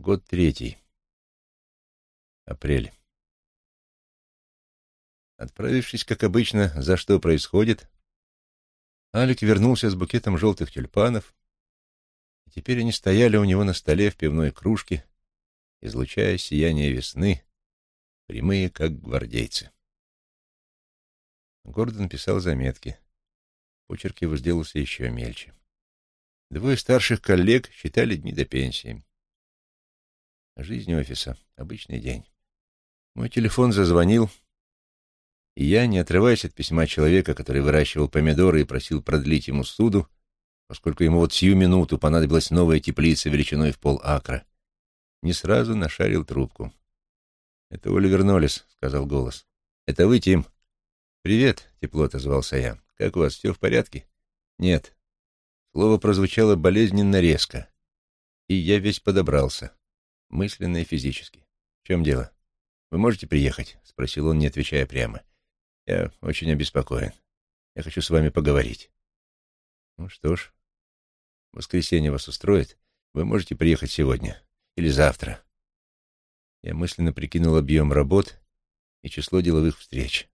Год третий. Апрель. Отправившись, как обычно, за что происходит, Алик вернулся с букетом желтых тюльпанов, и теперь они стояли у него на столе в пивной кружке, излучая сияние весны, прямые, как гвардейцы. Гордон писал заметки. Почерк его сделался еще мельче. Двое старших коллег считали дни до пенсии. Жизнь офиса. Обычный день. Мой телефон зазвонил, и я, не отрываясь от письма человека, который выращивал помидоры и просил продлить ему суду, поскольку ему вот сию минуту понадобилась новая теплица величиной в пол акра, не сразу нашарил трубку. — Это Оливер Ноллес, — сказал голос. — Это вы, Тим? — Привет, — тепло отозвался я. — Как у вас, все в порядке? — Нет. Слово прозвучало болезненно резко, и я весь подобрался мысленно и физически. В чем дело? Вы можете приехать? Спросил он, не отвечая прямо. Я очень обеспокоен. Я хочу с вами поговорить. Ну что ж, воскресенье вас устроит? Вы можете приехать сегодня или завтра. Я мысленно прикинул объем работ и число деловых встреч.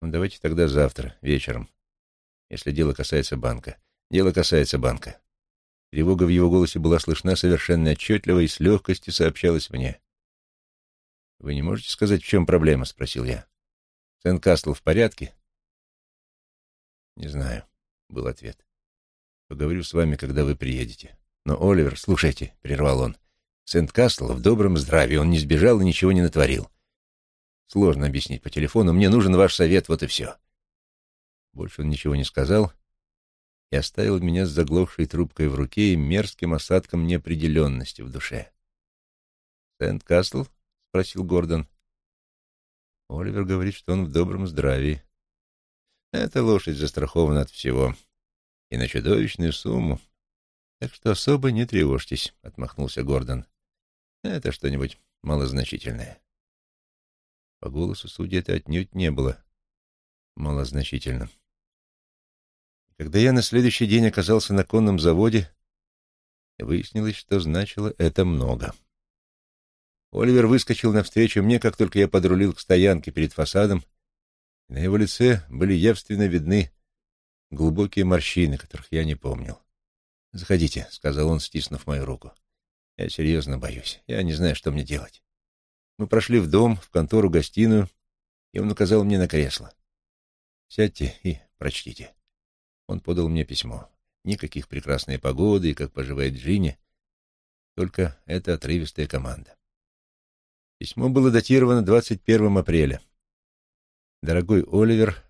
Ну, давайте тогда завтра, вечером, если дело касается банка. Дело касается банка. Тревога в его голосе была слышна совершенно отчетливо и с легкостью сообщалась мне. «Вы не можете сказать, в чем проблема?» — спросил я. «Сент-Кастл в порядке?» «Не знаю», — был ответ. «Поговорю с вами, когда вы приедете». «Но, Оливер, слушайте», — прервал он, — «Сент-Кастл в добром здравии, он не сбежал и ничего не натворил. Сложно объяснить по телефону, мне нужен ваш совет, вот и все». Больше он ничего не сказал, и оставил меня с заглохшей трубкой в руке и мерзким осадком неопределенности в душе. «Сент-Кастл?» — спросил Гордон. Оливер говорит, что он в добром здравии. Эта лошадь застрахована от всего. И на чудовищную сумму. Так что особо не тревожьтесь, — отмахнулся Гордон. Это что-нибудь малозначительное. По голосу судьи это отнюдь не было малозначительным. Когда я на следующий день оказался на конном заводе, выяснилось, что значило это много. Оливер выскочил навстречу мне, как только я подрулил к стоянке перед фасадом, и на его лице были явственно видны глубокие морщины, которых я не помнил. «Заходите», — сказал он, стиснув мою руку. «Я серьезно боюсь. Я не знаю, что мне делать». Мы прошли в дом, в контору, гостиную, и он указал мне на кресло. «Сядьте и прочтите». Он подал мне письмо. Никаких прекрасной погоды и как поживает Джинни, только эта отрывистая команда. Письмо было датировано 21 апреля. «Дорогой Оливер,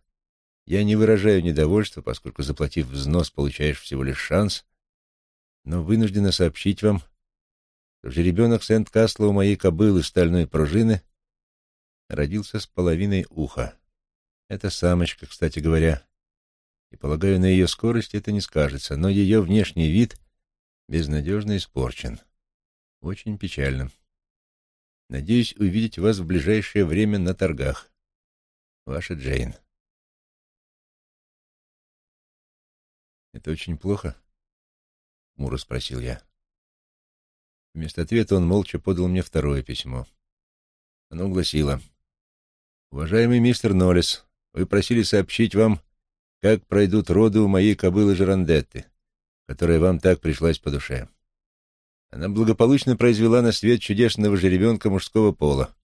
я не выражаю недовольства, поскольку, заплатив взнос, получаешь всего лишь шанс, но вынуждена сообщить вам, что жеребенок Сент-Касла у моей кобылы стальной пружины родился с половиной уха. Это самочка, кстати говоря, и, полагаю, на ее скорость это не скажется, но ее внешний вид безнадежно испорчен. Очень печально. Надеюсь увидеть вас в ближайшее время на торгах. Ваша Джейн. «Это очень плохо?» — Мура спросил я. Вместо ответа он молча подал мне второе письмо. Оно гласило. «Уважаемый мистер Ноллес, вы просили сообщить вам как пройдут роды у моей кобылы Жерандетты, которая вам так пришлась по душе. Она благополучно произвела на свет чудесного жеребенка мужского пола,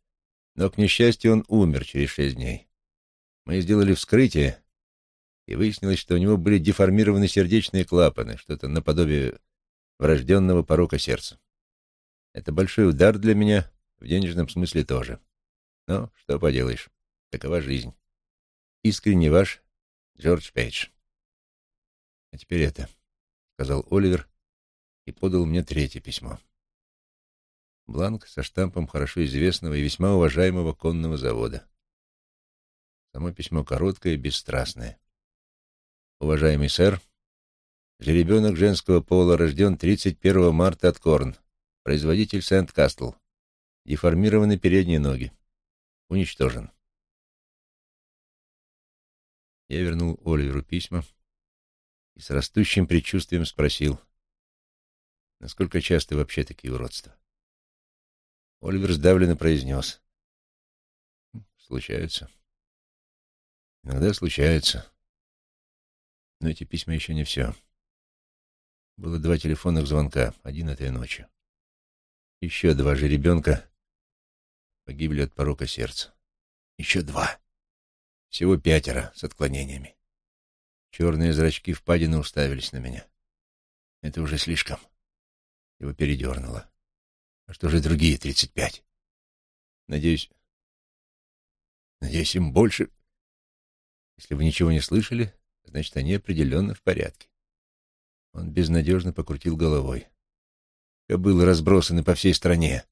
но, к несчастью, он умер через шесть дней. Мы сделали вскрытие, и выяснилось, что у него были деформированы сердечные клапаны, что-то наподобие врожденного порока сердца. Это большой удар для меня, в денежном смысле тоже. Но что поделаешь, такова жизнь. Искренне ваш Джордж Пейдж. А теперь это, сказал Оливер и подал мне третье письмо. Бланк со штампом хорошо известного и весьма уважаемого конного завода. Само письмо короткое и бесстрастное. Уважаемый сэр, жеребенок женского пола рожден 31 марта от Корн. Производитель Сент-Кастл. Деформированы передние ноги. Уничтожен. Я вернул Оливеру письма и с растущим предчувствием спросил. Насколько часто вообще такие уродства? Оливер сдавленно произнес. Случаются. Иногда случаются. Но эти письма еще не все. Было два телефонных звонка, один этой ночью. Еще два же ребенка погибли от порока сердца. Еще два. Всего пятеро с отклонениями. Черные зрачки впадины уставились на меня. Это уже слишком. Его передернуло. А что же другие тридцать пять? Надеюсь... Надеюсь, им больше... Если вы ничего не слышали, значит, они определенно в порядке. Он безнадежно покрутил головой. Кобылы разбросаны по всей стране.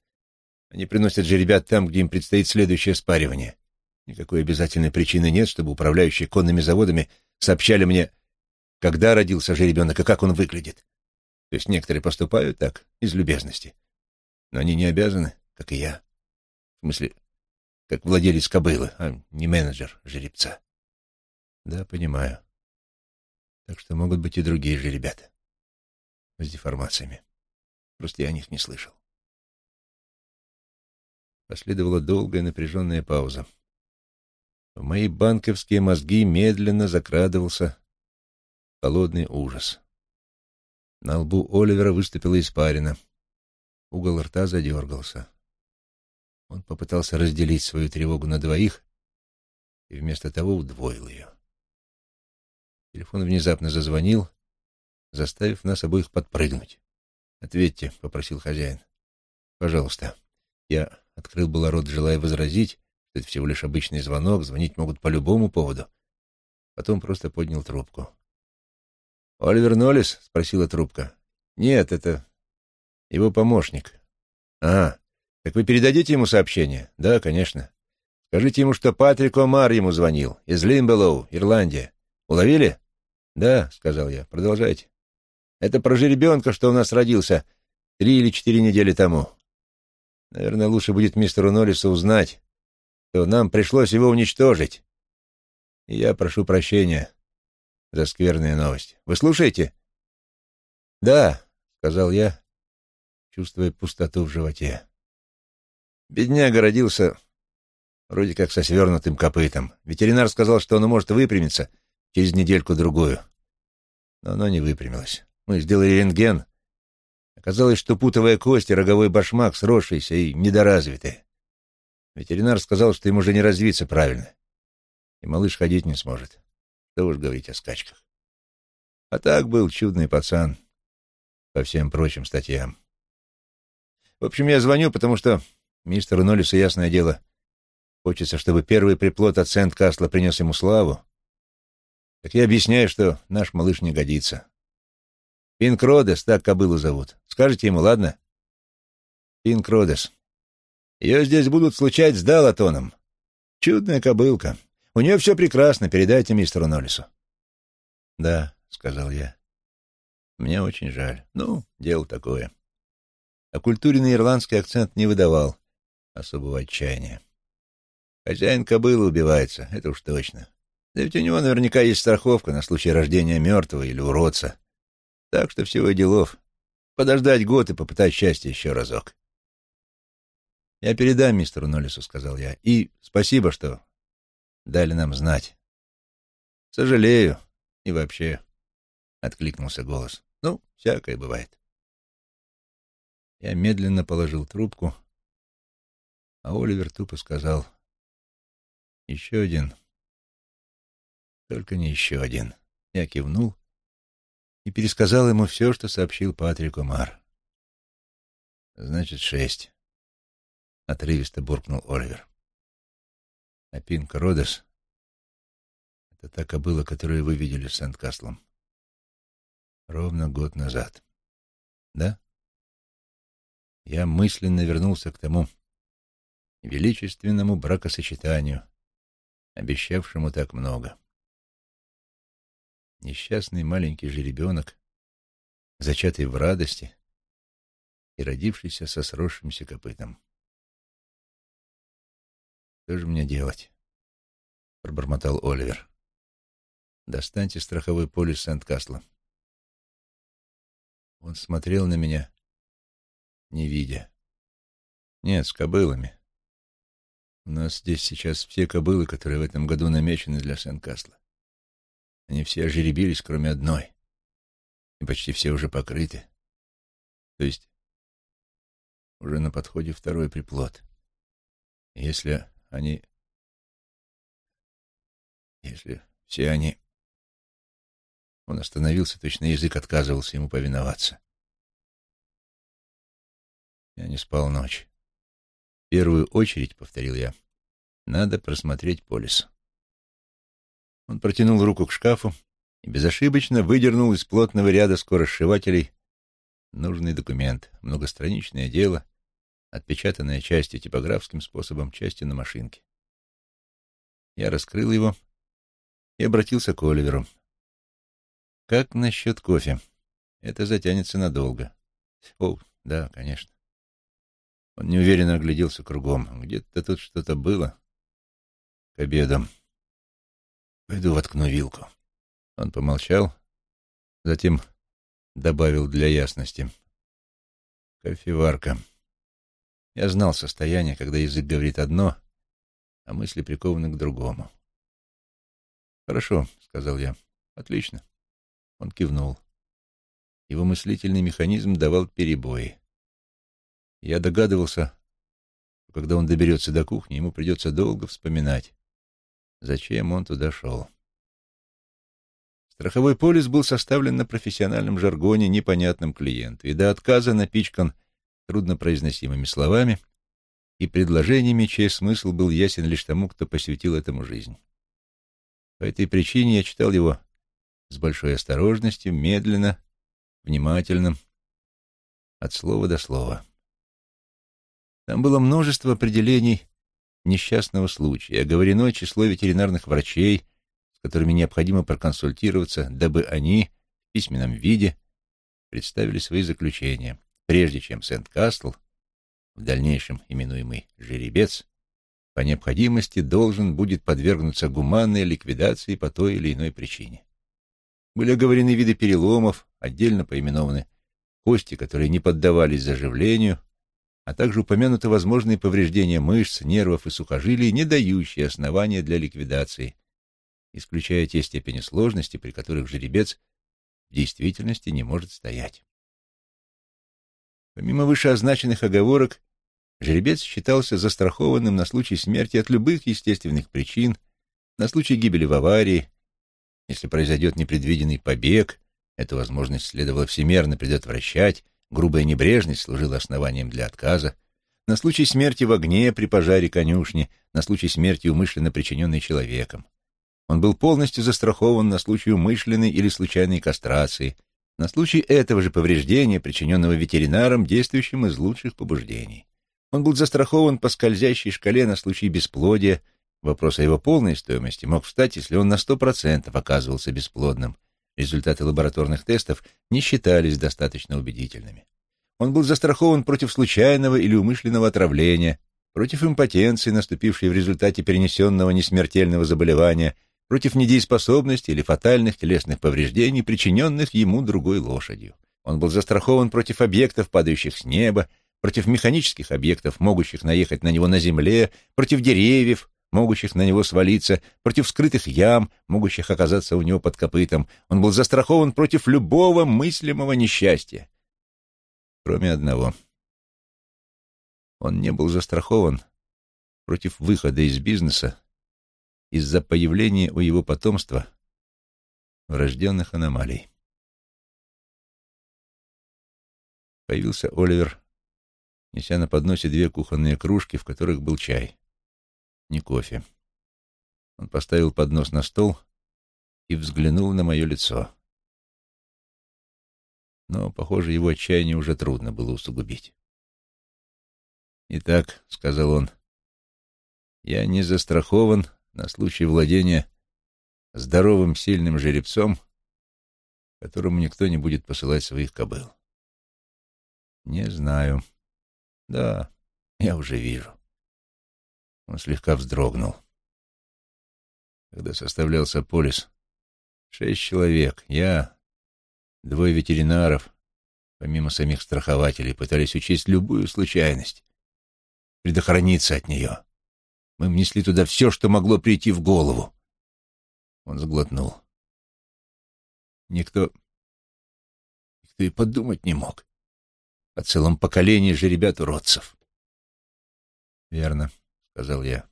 Они приносят же ребят там, где им предстоит следующее спаривание. Никакой обязательной причины нет, чтобы управляющие конными заводами сообщали мне, когда родился же ребенок и как он выглядит. То есть некоторые поступают так, из любезности. Но они не обязаны, как и я. В смысле, как владелец кобылы, а не менеджер жеребца. Да, понимаю. Так что могут быть и другие же ребята. С деформациями. Просто я о них не слышал. Последовала долгая напряженная пауза. В мои банковские мозги медленно закрадывался холодный ужас. На лбу Оливера выступила испарина. Угол рта задергался. Он попытался разделить свою тревогу на двоих и вместо того удвоил ее. Телефон внезапно зазвонил, заставив нас обоих подпрыгнуть. «Ответьте», — попросил хозяин. «Пожалуйста». Я открыл было рот, желая возразить, это всего лишь обычный звонок, звонить могут по любому поводу. Потом просто поднял трубку. «Оливер Ноллис?» — спросила трубка. «Нет, это его помощник». «А, так вы передадите ему сообщение?» «Да, конечно. Скажите ему, что Патрик Омар ему звонил, из Лимбелоу, Ирландия. Уловили?» «Да», — сказал я. «Продолжайте». «Это про жеребенка, что у нас родился три или четыре недели тому. Наверное, лучше будет мистеру Ноллису узнать, что нам пришлось его уничтожить. И я прошу прощения за скверные новости. Вы слушаете? Да, сказал я, чувствуя пустоту в животе. Бедняга родился вроде как со свернутым копытом. Ветеринар сказал, что он может выпрямиться через недельку-другую. Но оно не выпрямилось. Мы сделали рентген. Оказалось, что путовая кость и роговой башмак сросшиеся и недоразвитые. Ветеринар сказал, что ему уже не развиться правильно, и малыш ходить не сможет. Что уж говорить о скачках. А так был чудный пацан по всем прочим статьям. В общем, я звоню, потому что мистеру Ноллису, ясное дело, хочется, чтобы первый приплод от Сент-Касла принес ему славу. Так я объясняю, что наш малыш не годится. Пинк Родес, так кобылу зовут. Скажите ему, ладно? Пинк Родес. Ее здесь будут случать с Далатоном. Чудная кобылка. У нее все прекрасно, передайте мистеру Ноллису. — Да, — сказал я. — Мне очень жаль. Ну, дело такое. А культурный ирландский акцент не выдавал особого отчаяния. Хозяин кобылы убивается, это уж точно. Да ведь у него наверняка есть страховка на случай рождения мертвого или уродца. Так что всего делов. Подождать год и попытать счастье еще разок. «Я передам мистеру Ноллису», — сказал я. «И спасибо, что дали нам знать». «Сожалею. И вообще...» — откликнулся голос. «Ну, всякое бывает». Я медленно положил трубку, а Оливер тупо сказал. «Еще один. Только не еще один». Я кивнул и пересказал ему все, что сообщил Патрик Омар. «Значит, шесть». — отрывисто буркнул Оливер. А Пинка Родес — это та кобыла, которую вы видели с Сент-Каслом. Ровно год назад. Да? Я мысленно вернулся к тому величественному бракосочетанию, обещавшему так много. Несчастный маленький жеребенок, зачатый в радости и родившийся со сросшимся копытом. «Что же мне делать?» — пробормотал Оливер. «Достаньте страховой полис Сент-Касла». Он смотрел на меня не видя. Нет, с кобылами. У нас здесь сейчас все кобылы, которые в этом году намечены для Сен-Касла. Они все ожеребились, кроме одной. И почти все уже покрыты. То есть уже на подходе второй приплод. Если они... Если все они... Он остановился, точно язык отказывался ему повиноваться. Я не спал ночь. В первую очередь, — повторил я, — надо просмотреть полис. Он протянул руку к шкафу и безошибочно выдернул из плотного ряда скоросшивателей нужный документ, многостраничное дело, отпечатанное частью типографским способом, частью на машинке. Я раскрыл его и обратился к Оливеру. «Как насчет кофе? Это затянется надолго». «О, да, конечно». Он неуверенно огляделся кругом. Где-то тут что-то было. К обеду. Пойду воткну вилку. Он помолчал, затем добавил для ясности. Кофеварка. Я знал состояние, когда язык говорит одно, а мысли прикованы к другому. «Хорошо», — сказал я. «Отлично». Он кивнул. Его мыслительный механизм давал перебои. Я догадывался, что когда он доберется до кухни, ему придется долго вспоминать, зачем он туда шел. Страховой полис был составлен на профессиональном жаргоне, непонятном клиенту, и до отказа напичкан труднопроизносимыми словами и предложениями, чей смысл был ясен лишь тому, кто посвятил этому жизнь. По этой причине я читал его с большой осторожностью, медленно, внимательно, от слова до слова. Там было множество определений несчастного случая, оговорено число ветеринарных врачей, с которыми необходимо проконсультироваться, дабы они в письменном виде представили свои заключения, прежде чем Сент-Кастл, в дальнейшем именуемый «жеребец», по необходимости должен будет подвергнуться гуманной ликвидации по той или иной причине. Были оговорены виды переломов, отдельно поименованы кости, которые не поддавались заживлению, а также упомянуты возможные повреждения мышц, нервов и сухожилий, не дающие основания для ликвидации, исключая те степени сложности, при которых жеребец в действительности не может стоять. Помимо вышеозначенных оговорок, жеребец считался застрахованным на случай смерти от любых естественных причин, на случай гибели в аварии, если произойдет непредвиденный побег, эту возможность следовало всемерно предотвращать, грубая небрежность служила основанием для отказа, на случай смерти в огне при пожаре конюшни, на случай смерти умышленно причиненной человеком. Он был полностью застрахован на случай умышленной или случайной кастрации, на случай этого же повреждения, причиненного ветеринаром, действующим из лучших побуждений. Он был застрахован по скользящей шкале на случай бесплодия. Вопрос о его полной стоимости мог встать, если он на сто процентов оказывался бесплодным. Результаты лабораторных тестов не считались достаточно убедительными. Он был застрахован против случайного или умышленного отравления, против импотенции, наступившей в результате перенесенного несмертельного заболевания, против недееспособности или фатальных телесных повреждений, причиненных ему другой лошадью. Он был застрахован против объектов, падающих с неба, против механических объектов, могущих наехать на него на земле, против деревьев, могущих на него свалиться, против скрытых ям, могущих оказаться у него под копытом. Он был застрахован против любого мыслимого несчастья. Кроме одного. Он не был застрахован против выхода из бизнеса из-за появления у его потомства врожденных аномалий. Появился Оливер, неся на подносе две кухонные кружки, в которых был чай. Не кофе. Он поставил поднос на стол и взглянул на мое лицо. Но, похоже, его отчаяние уже трудно было усугубить. «Итак», — сказал он, — «я не застрахован на случай владения здоровым сильным жеребцом, которому никто не будет посылать своих кобыл. Не знаю. Да, я уже вижу. Он слегка вздрогнул. Когда составлялся полис, шесть человек, я, двое ветеринаров, помимо самих страхователей, пытались учесть любую случайность, предохраниться от нее. Мы внесли туда все, что могло прийти в голову. Он заглотнул. Никто... Никто и подумать не мог. О целом поколении же ребят-уродцев. «Верно», — сказал я.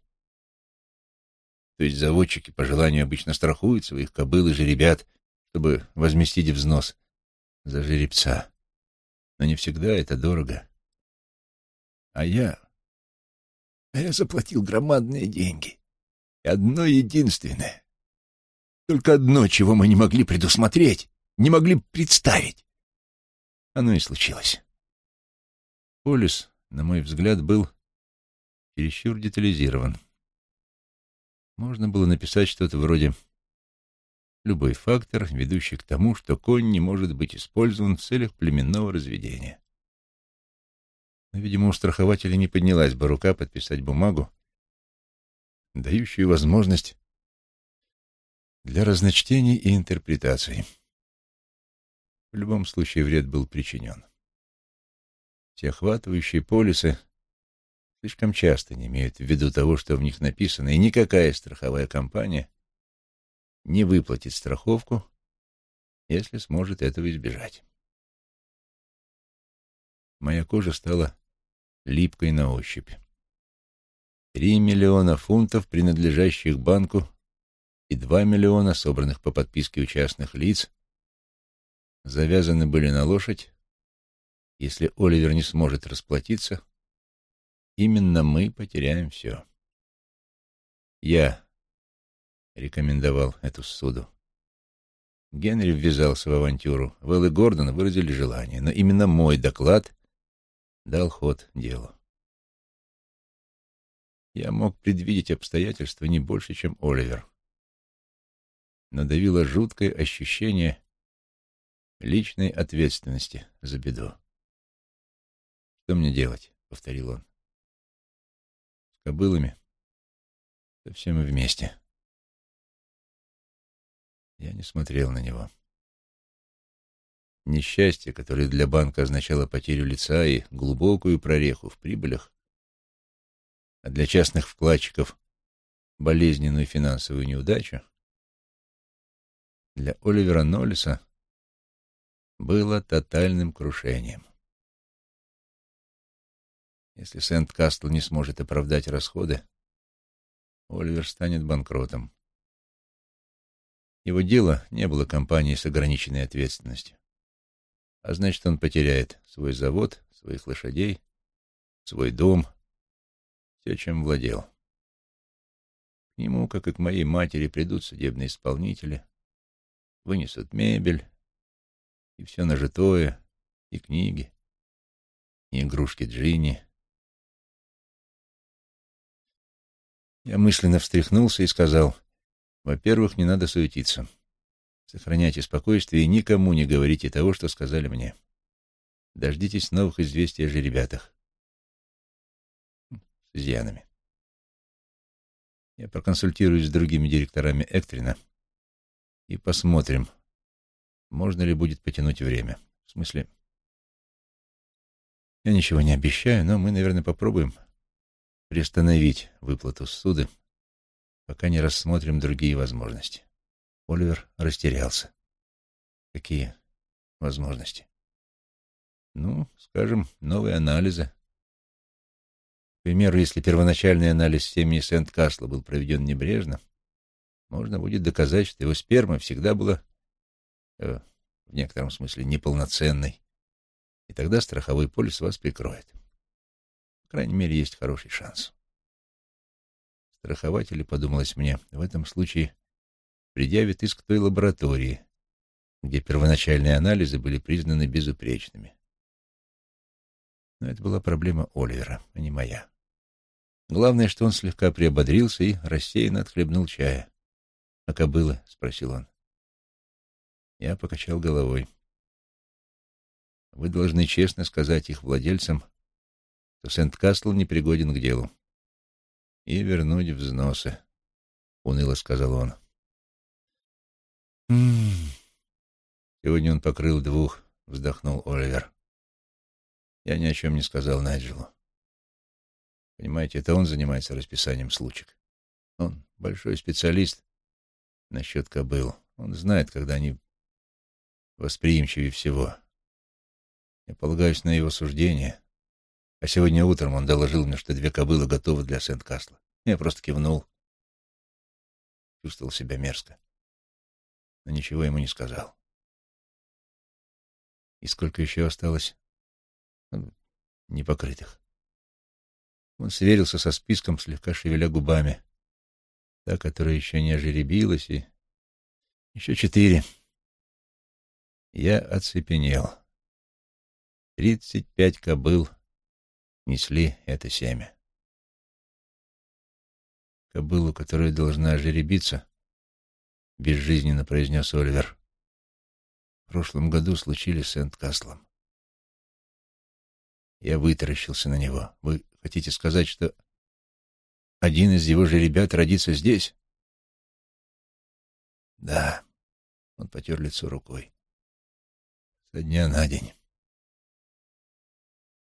То есть заводчики по желанию обычно страхуют своих кобыл и жеребят, чтобы возместить взнос за жеребца. Но не всегда это дорого. А я... А я заплатил громадные деньги. И одно единственное. Только одно, чего мы не могли предусмотреть, не могли представить. Оно и случилось. Полис, на мой взгляд, был чересчур детализирован. Можно было написать что-то вроде «любой фактор, ведущий к тому, что конь не может быть использован в целях племенного разведения». Но, видимо, у страхователя не поднялась бы рука подписать бумагу, дающую возможность для разночтений и интерпретаций. В любом случае вред был причинен. Все охватывающие полисы слишком часто не имеют в виду того, что в них написано, и никакая страховая компания не выплатит страховку, если сможет этого избежать. Моя кожа стала липкой на ощупь. Три миллиона фунтов, принадлежащих банку, и два миллиона, собранных по подписке у частных лиц, завязаны были на лошадь. Если Оливер не сможет расплатиться, именно мы потеряем все. Я рекомендовал эту суду. Генри ввязался в авантюру. Вэлл и Гордон выразили желание, но именно мой доклад дал ход делу. Я мог предвидеть обстоятельства не больше, чем Оливер. Но давило жуткое ощущение личной ответственности за беду. «Что мне делать?» — повторил он кобылами. Совсем и вместе. Я не смотрел на него. Несчастье, которое для банка означало потерю лица и глубокую прореху в прибылях, а для частных вкладчиков — болезненную финансовую неудачу, для Оливера Ноллиса было тотальным крушением. Если Сент-Кастл не сможет оправдать расходы, Оливер станет банкротом. Его дело не было компанией с ограниченной ответственностью. А значит, он потеряет свой завод, своих лошадей, свой дом, все, чем владел. К нему, как и к моей матери, придут судебные исполнители, вынесут мебель и все нажитое, и книги, и игрушки Джинни, Я мысленно встряхнулся и сказал, во-первых, не надо суетиться. Сохраняйте спокойствие и никому не говорите того, что сказали мне. Дождитесь новых известий о жеребятах. С изъянами. Я проконсультируюсь с другими директорами Эктрина и посмотрим, можно ли будет потянуть время. В смысле, я ничего не обещаю, но мы, наверное, попробуем приостановить выплату суды, пока не рассмотрим другие возможности. Оливер растерялся. Какие возможности? Ну, скажем, новые анализы. К примеру, если первоначальный анализ семьи Сент-Касла был проведен небрежно, можно будет доказать, что его сперма всегда была э, в некотором смысле неполноценной, и тогда страховой полис вас прикроет крайней мере, есть хороший шанс. Страхователи, подумалось мне, в этом случае предъявят иск той лаборатории, где первоначальные анализы были признаны безупречными. Но это была проблема Оливера, а не моя. Главное, что он слегка приободрился и рассеянно отхлебнул чая. — А кобылы? — спросил он. Я покачал головой. — Вы должны честно сказать их владельцам, то Сент-Кастл непригоден к делу. И вернуть взносы, — уныло сказал он. «М -м -м. Сегодня он покрыл двух, — вздохнул Оливер. Я ни о чем не сказал Найджелу. Понимаете, это он занимается расписанием случек. Он большой специалист насчет кобыл. Он знает, когда они восприимчивее всего. Я полагаюсь на его суждение. А сегодня утром он доложил мне, что две кобылы готовы для Сент-Касла. Я просто кивнул. Чувствовал себя мерзко. Но ничего ему не сказал. И сколько еще осталось ну, непокрытых? Он сверился со списком, слегка шевеля губами. Та, которая еще не ожеребилась, и еще четыре. Я оцепенел. Тридцать пять кобыл несли это семя. Кобылу, которая должна ожеребиться, безжизненно произнес Оливер. В прошлом году случились с Сент-Каслом. Я вытаращился на него. Вы хотите сказать, что один из его же ребят родится здесь? Да. Он потер лицо рукой. Со дня на день.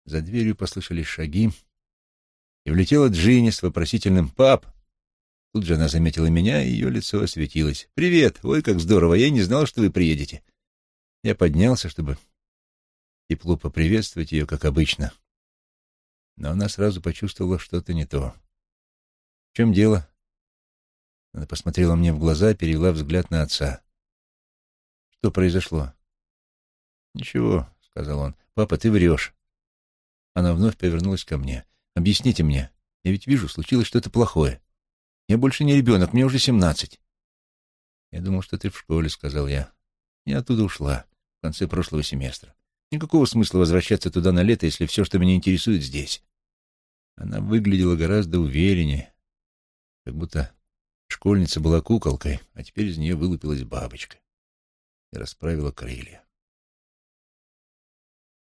За дверью послышались шаги, и влетела Джинни с вопросительным «Пап!». Тут же она заметила меня, и ее лицо осветилось. «Привет! Ой, как здорово! Я не знал, что вы приедете!» Я поднялся, чтобы тепло поприветствовать ее, как обычно. Но она сразу почувствовала что-то не то. «В чем дело?» Она посмотрела мне в глаза, перевела взгляд на отца. «Что произошло?» «Ничего», — сказал он. «Папа, ты врешь». Она вновь повернулась ко мне. «Объясните мне. Я ведь вижу, случилось что-то плохое. Я больше не ребенок, мне уже семнадцать». «Я думал, что ты в школе», — сказал я. «Я оттуда ушла в конце прошлого семестра. Никакого смысла возвращаться туда на лето, если все, что меня интересует, здесь». Она выглядела гораздо увереннее, как будто школьница была куколкой, а теперь из нее вылупилась бабочка и расправила крылья.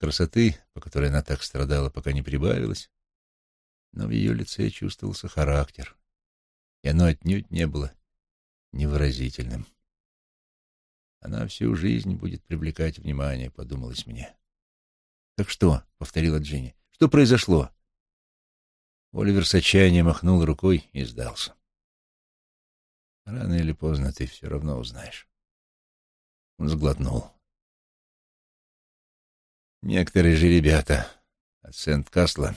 Красоты, по которой она так страдала, пока не прибавилось, но в ее лице чувствовался характер, и оно отнюдь не было невыразительным. Она всю жизнь будет привлекать внимание, подумалось мне. «Так что?» — повторила Джинни. «Что произошло?» Оливер с отчаянием махнул рукой и сдался. «Рано или поздно ты все равно узнаешь». Он сглотнул. Некоторые же ребята от Сент-Касла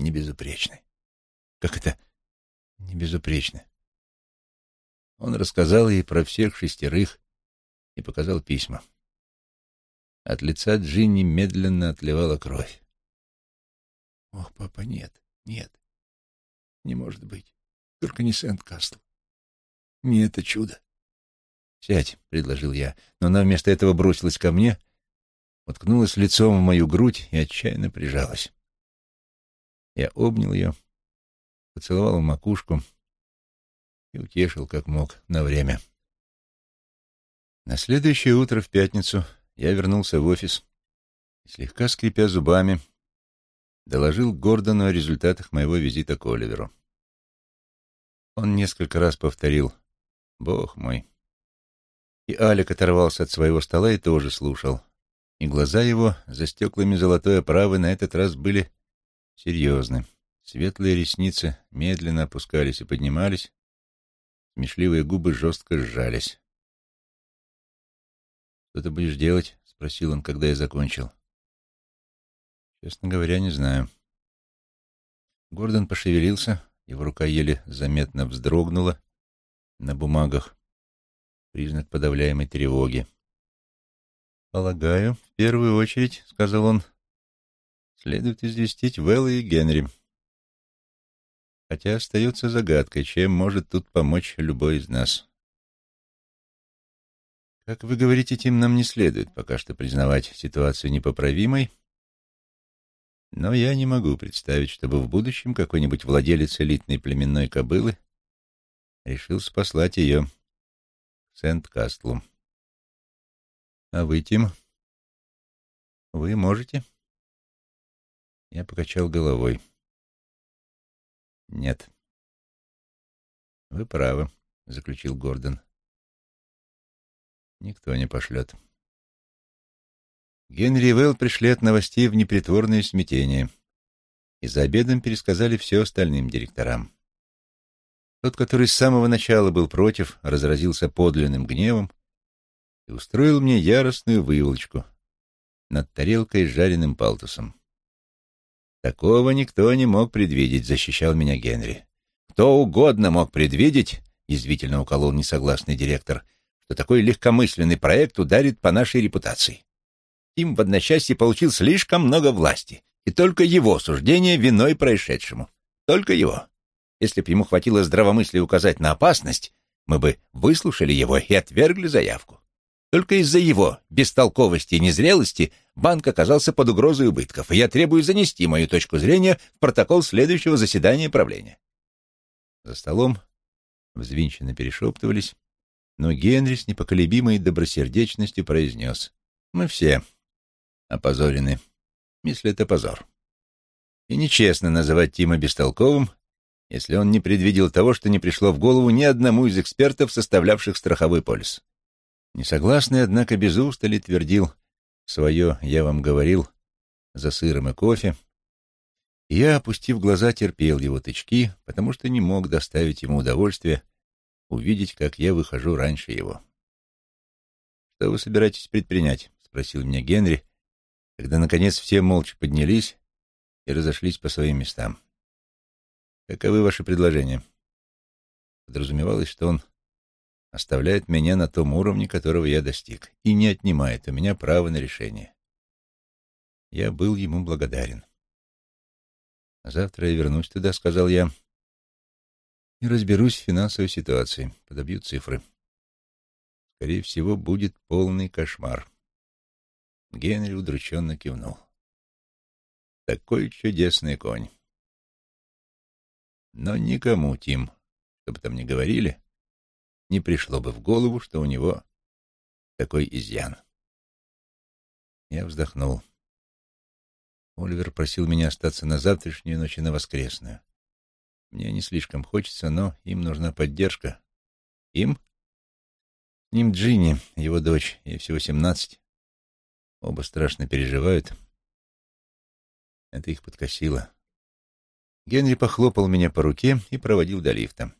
не безупречны. Как это не безупречны? Он рассказал ей про всех шестерых и показал письма. От лица Джинни медленно отливала кровь. «Ох, папа, нет, нет, не может быть. Только не Сент-Касл. Не это чудо. «Сядь», — предложил я, но она вместо этого бросилась ко мне, уткнулась лицом в мою грудь и отчаянно прижалась. Я обнял ее, поцеловал в макушку и утешил, как мог, на время. На следующее утро в пятницу я вернулся в офис и, слегка скрипя зубами, доложил Гордону о результатах моего визита к Оливеру. Он несколько раз повторил «Бог мой, и Алик оторвался от своего стола и тоже слушал. И глаза его за стеклами золотой оправы на этот раз были серьезны. Светлые ресницы медленно опускались и поднимались, смешливые губы жестко сжались. «Что ты будешь делать?» — спросил он, когда я закончил. «Честно говоря, не знаю». Гордон пошевелился, его рука еле заметно вздрогнула на бумагах признак подавляемой тревоги. «Полагаю, в первую очередь, — сказал он, — следует известить Вэлла и Генри. Хотя остается загадкой, чем может тут помочь любой из нас. Как вы говорите, Тим, нам не следует пока что признавать ситуацию непоправимой, но я не могу представить, чтобы в будущем какой-нибудь владелец элитной племенной кобылы решил спаслать ее Сент-Кастлу. А вы, Тим? Вы можете? Я покачал головой. Нет. Вы правы, заключил Гордон. Никто не пошлет. Генри и Вэлл пришли от новостей в непритворное смятение и за обедом пересказали все остальным директорам. Тот, который с самого начала был против, разразился подлинным гневом и устроил мне яростную выволочку над тарелкой с жареным палтусом. «Такого никто не мог предвидеть», — защищал меня Генри. «Кто угодно мог предвидеть», — язвительно уколол несогласный директор, «что такой легкомысленный проект ударит по нашей репутации. Им в одночасье получил слишком много власти, и только его суждение виной происшедшему. Только его. Если б ему хватило здравомыслия указать на опасность, мы бы выслушали его и отвергли заявку. Только из-за его бестолковости и незрелости банк оказался под угрозой убытков, и я требую занести мою точку зрения в протокол следующего заседания правления. За столом взвинченно перешептывались, но Генри с непоколебимой добросердечностью произнес. «Мы все опозорены, если это позор. И нечестно называть Тима бестолковым, если он не предвидел того, что не пришло в голову ни одному из экспертов, составлявших страховой полис. Несогласный, однако, без устали твердил свое «я вам говорил» за сыром и кофе. Я, опустив глаза, терпел его тычки, потому что не мог доставить ему удовольствие увидеть, как я выхожу раньше его. «Что вы собираетесь предпринять?» — спросил меня Генри, когда, наконец, все молча поднялись и разошлись по своим местам. «Каковы ваши предложения?» Подразумевалось, что он оставляет меня на том уровне, которого я достиг, и не отнимает у меня права на решение. Я был ему благодарен. «Завтра я вернусь туда», — сказал я, — «и разберусь в финансовой ситуации, подобью цифры. Скорее всего, будет полный кошмар». Генри удрученно кивнул. «Такой чудесный конь». Но никому, Тим, чтобы там не говорили, не пришло бы в голову, что у него такой изъян. Я вздохнул. Оливер просил меня остаться на завтрашнюю ночь и на воскресную. Мне не слишком хочется, но им нужна поддержка. Им? Ним Джинни, его дочь, ей всего семнадцать. Оба страшно переживают. Это их подкосило. Генри похлопал меня по руке и проводил до лифта.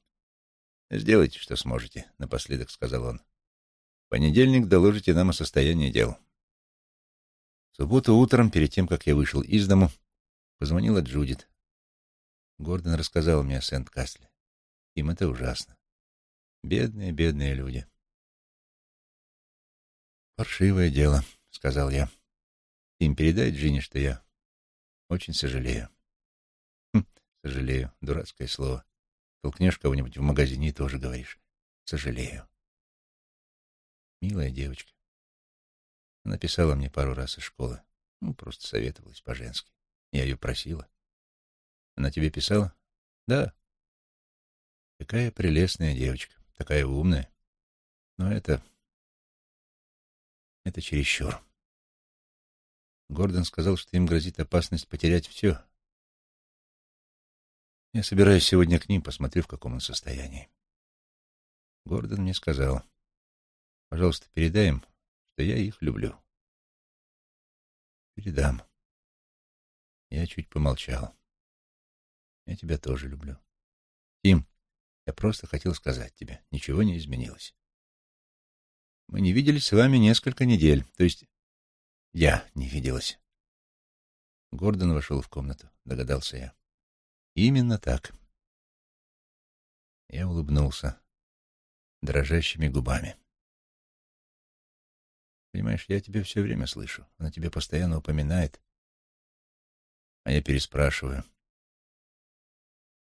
«Сделайте, что сможете», — напоследок сказал он. «В понедельник доложите нам о состоянии дел». В субботу утром, перед тем, как я вышел из дому, позвонила Джудит. Гордон рассказал мне о Сент-Касле. Им это ужасно. Бедные, бедные люди. «Паршивое дело», — сказал я. «Им передай Джинни, что я очень сожалею». Хм, «Сожалею» — дурацкое слово. Толкнешь кого-нибудь в магазине и тоже говоришь «сожалею». Милая девочка. Она писала мне пару раз из школы. Ну, просто советовалась по-женски. Я ее просила. Она тебе писала? Да. Какая прелестная девочка. Такая умная. Но это... Это чересчур. Гордон сказал, что им грозит опасность потерять все. Я собираюсь сегодня к ним, посмотрю, в каком он состоянии. Гордон мне сказал, пожалуйста, передай им, что я их люблю. Передам. Я чуть помолчал. Я тебя тоже люблю. Тим, я просто хотел сказать тебе, ничего не изменилось. Мы не виделись с вами несколько недель, то есть я не виделась. Гордон вошел в комнату, догадался я. Именно так. Я улыбнулся дрожащими губами. Понимаешь, я тебя все время слышу. Она тебя постоянно упоминает. А я переспрашиваю.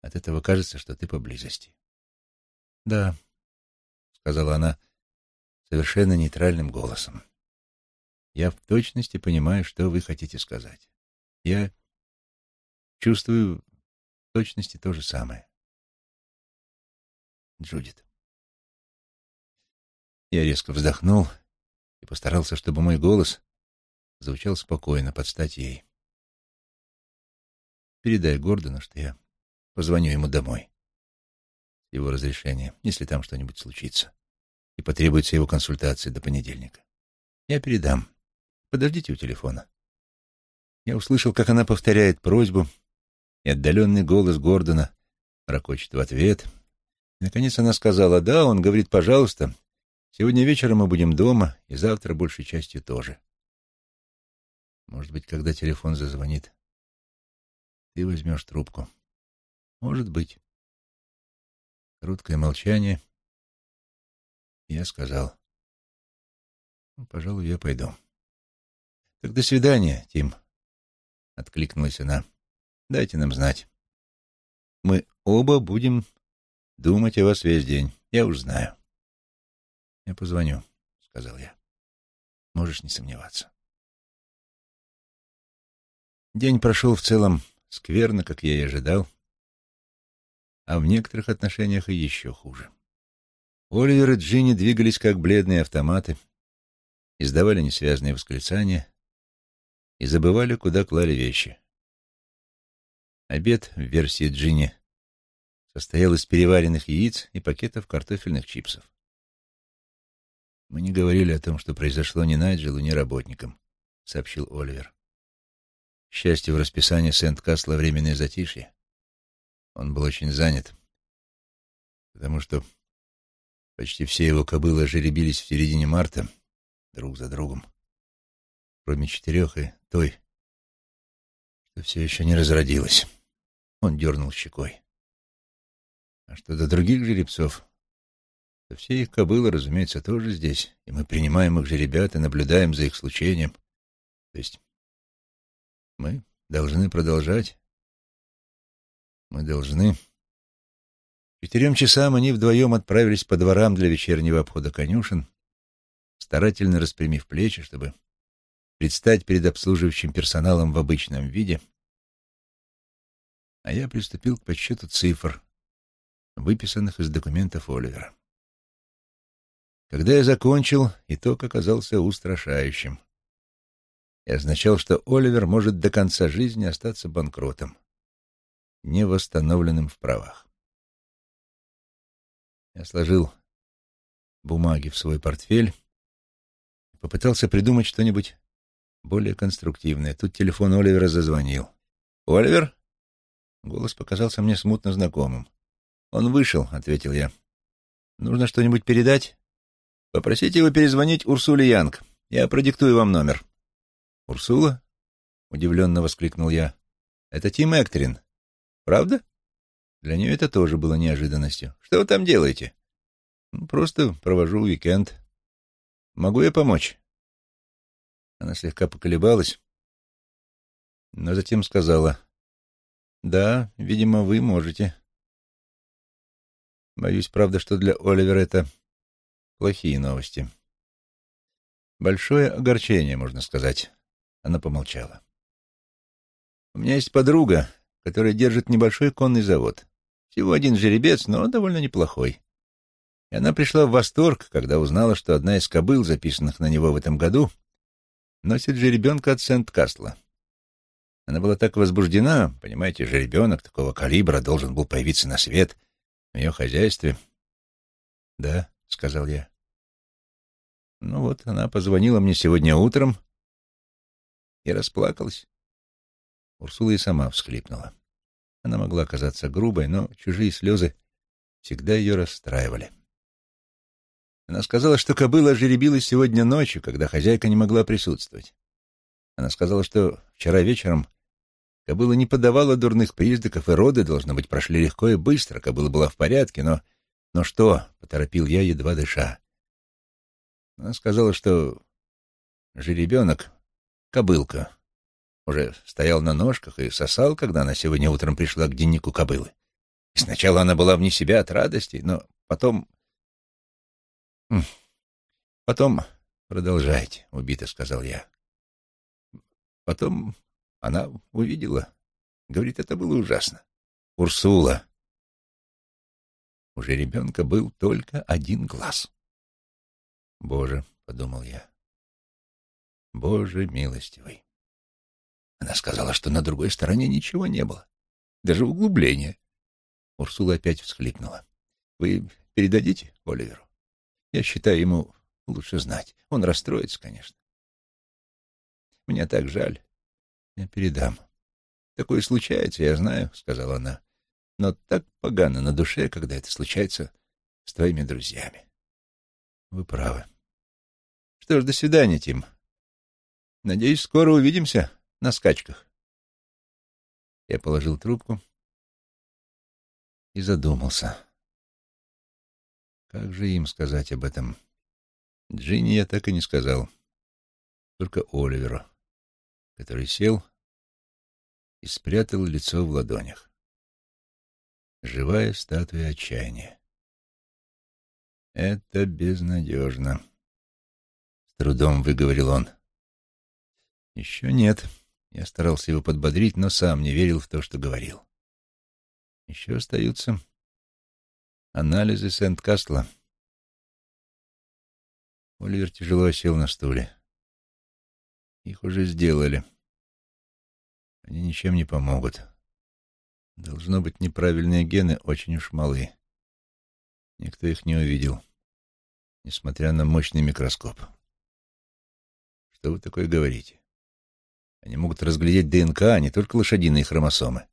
От этого кажется, что ты поблизости. Да, сказала она совершенно нейтральным голосом. Я в точности понимаю, что вы хотите сказать. Я чувствую точности то же самое. Джудит. Я резко вздохнул и постарался, чтобы мой голос звучал спокойно под стать ей. Передай Гордону, что я позвоню ему домой. Его разрешение, если там что-нибудь случится, и потребуется его консультация до понедельника. Я передам. подождите у телефона». Я услышал, как она повторяет просьбу, и отдаленный голос Гордона ракочет в ответ. наконец она сказала «Да», он говорит «Пожалуйста, сегодня вечером мы будем дома, и завтра большей частью тоже». Может быть, когда телефон зазвонит, ты возьмешь трубку. Может быть. Короткое молчание. Я сказал, ну, пожалуй, я пойду. Так до свидания, Тим. Откликнулась она. Дайте нам знать. Мы оба будем думать о вас весь день. Я уж знаю. Я позвоню, сказал я. Можешь не сомневаться. День прошел в целом скверно, как я и ожидал, а в некоторых отношениях и еще хуже. Оливер и Джинни двигались как бледные автоматы, издавали несвязные восклицания и забывали, куда клали вещи. Обед в версии Джинни состоял из переваренных яиц и пакетов картофельных чипсов. «Мы не говорили о том, что произошло ни Найджелу, ни работникам», — сообщил Оливер. К счастью, в расписании Сент-Касла временное затишье. Он был очень занят, потому что почти все его кобылы ожеребились в середине марта друг за другом, кроме четырех и той, что все еще не разродилась. Он дернул щекой. А что до других жеребцов, то все их кобылы, разумеется, тоже здесь, и мы принимаем их жеребят и наблюдаем за их случением. То есть мы должны продолжать. Мы должны. К четырем часам они вдвоем отправились по дворам для вечернего обхода конюшен, старательно распрямив плечи, чтобы предстать перед обслуживающим персоналом в обычном виде, а я приступил к подсчету цифр, выписанных из документов Оливера. Когда я закончил, итог оказался устрашающим и означал, что Оливер может до конца жизни остаться банкротом, невосстановленным в правах. Я сложил бумаги в свой портфель и попытался придумать что-нибудь более конструктивное. Тут телефон Оливера зазвонил. «Оливер?» Голос показался мне смутно знакомым. «Он вышел», — ответил я. «Нужно что-нибудь передать?» «Попросите его перезвонить Урсуле Янг. Я продиктую вам номер». «Урсула?» — удивленно воскликнул я. «Это Тим Эктрин. Правда?» Для нее это тоже было неожиданностью. «Что вы там делаете?» «Ну, «Просто провожу уикенд. Могу я помочь?» Она слегка поколебалась, но затем сказала. «Да, видимо, вы можете. Боюсь, правда, что для Оливера это плохие новости. Большое огорчение, можно сказать». Она помолчала. «У меня есть подруга, которая держит небольшой конный завод. Всего один жеребец, но довольно неплохой. И она пришла в восторг, когда узнала, что одна из кобыл, записанных на него в этом году, носит жеребенка от Сент-Касла. Она была так возбуждена, понимаете, жеребенок такого калибра должен был появиться на свет в ее хозяйстве. «Да», — сказал я. Ну вот, она позвонила мне сегодня утром и расплакалась. Урсула и сама всхлипнула. Она могла казаться грубой, но чужие слезы всегда ее расстраивали. Она сказала, что кобыла ожеребилась сегодня ночью, когда хозяйка не могла присутствовать. Она сказала, что вчера вечером кобыла не подавала дурных признаков, и роды, должно быть, прошли легко и быстро, кобыла была в порядке, но... Но что? — поторопил я, едва дыша. Она сказала, что жеребенок Кобылка уже стоял на ножках и сосал, когда она сегодня утром пришла к деннику кобылы. И сначала она была вне себя от радости, но потом... Потом... Продолжайте, — убито сказал я. Потом она увидела. Говорит, это было ужасно. Урсула. Уже ребенка был только один глаз. Боже, — подумал я, Боже милостивый. Она сказала, что на другой стороне ничего не было. Даже углубления. Урсула опять всхлипнула. Вы передадите Оливеру? Я считаю, ему лучше знать. Он расстроится, конечно. Мне так жаль. Я передам. Такое случается, я знаю, — сказала она. Но так погано на душе, когда это случается с твоими друзьями. Вы правы. Что ж, до свидания, Тим. Надеюсь, скоро увидимся на скачках. Я положил трубку и задумался. Как же им сказать об этом? Джинни я так и не сказал. Только Оливеру, который сел и спрятал лицо в ладонях. Живая статуя отчаяния. Это безнадежно. С трудом выговорил он. Еще нет. Я старался его подбодрить, но сам не верил в то, что говорил. Еще остаются анализы Сент-Кастла. Оливер тяжело сел на стуле. Их уже сделали. Они ничем не помогут. Должно быть, неправильные гены очень уж малы. Никто их не увидел, несмотря на мощный микроскоп. Что вы такое говорите? Они могут разглядеть ДНК, а не только лошадиные хромосомы.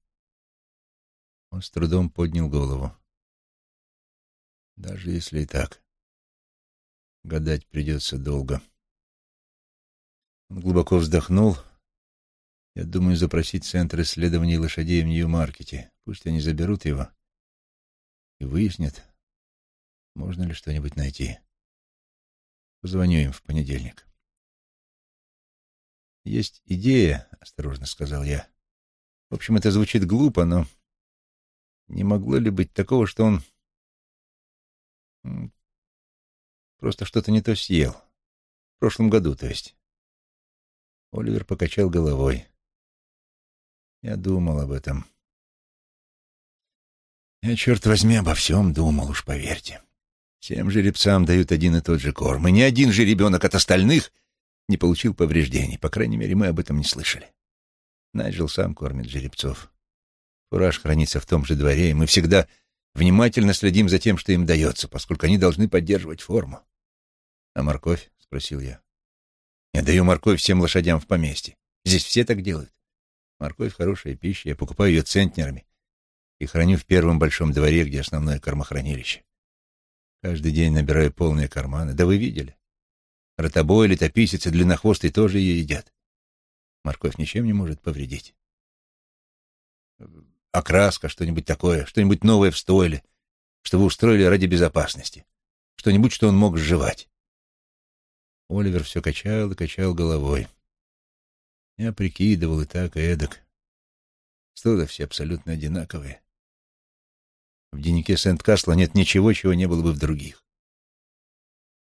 Он с трудом поднял голову. Даже если и так. Гадать придется долго. Он глубоко вздохнул. Я думаю запросить Центр исследований лошадей в Нью-Маркете. Пусть они заберут его и выяснят, можно ли что-нибудь найти. Позвоню им в понедельник. «Есть идея», — осторожно сказал я. «В общем, это звучит глупо, но не могло ли быть такого, что он Просто что-то не то съел. В прошлом году, то есть. Оливер покачал головой. Я думал об этом. Я, черт возьми, обо всем думал, уж поверьте. Всем жеребцам дают один и тот же корм, и ни один же ребенок от остальных не получил повреждений. По крайней мере, мы об этом не слышали. Найджел сам кормит жеребцов. Фураж хранится в том же дворе, и мы всегда внимательно следим за тем, что им дается, поскольку они должны поддерживать форму. — А морковь? — спросил я. — Я даю морковь всем лошадям в поместье. Здесь все так делают. Морковь — хорошая пища, я покупаю ее центнерами и храню в первом большом дворе, где основное кормохранилище. Каждый день набираю полные карманы. Да вы видели? Ротобой, летописец и длиннохвостый тоже ее едят. Морковь ничем не может повредить. Окраска, что-нибудь такое, что-нибудь новое в стойле, что вы устроили ради безопасности. Что-нибудь, что он мог сживать. Оливер все качал и качал головой. Я прикидывал и так, и эдак. Стоило все абсолютно одинаковые. В дневнике Сент-Касла нет ничего, чего не было бы в других.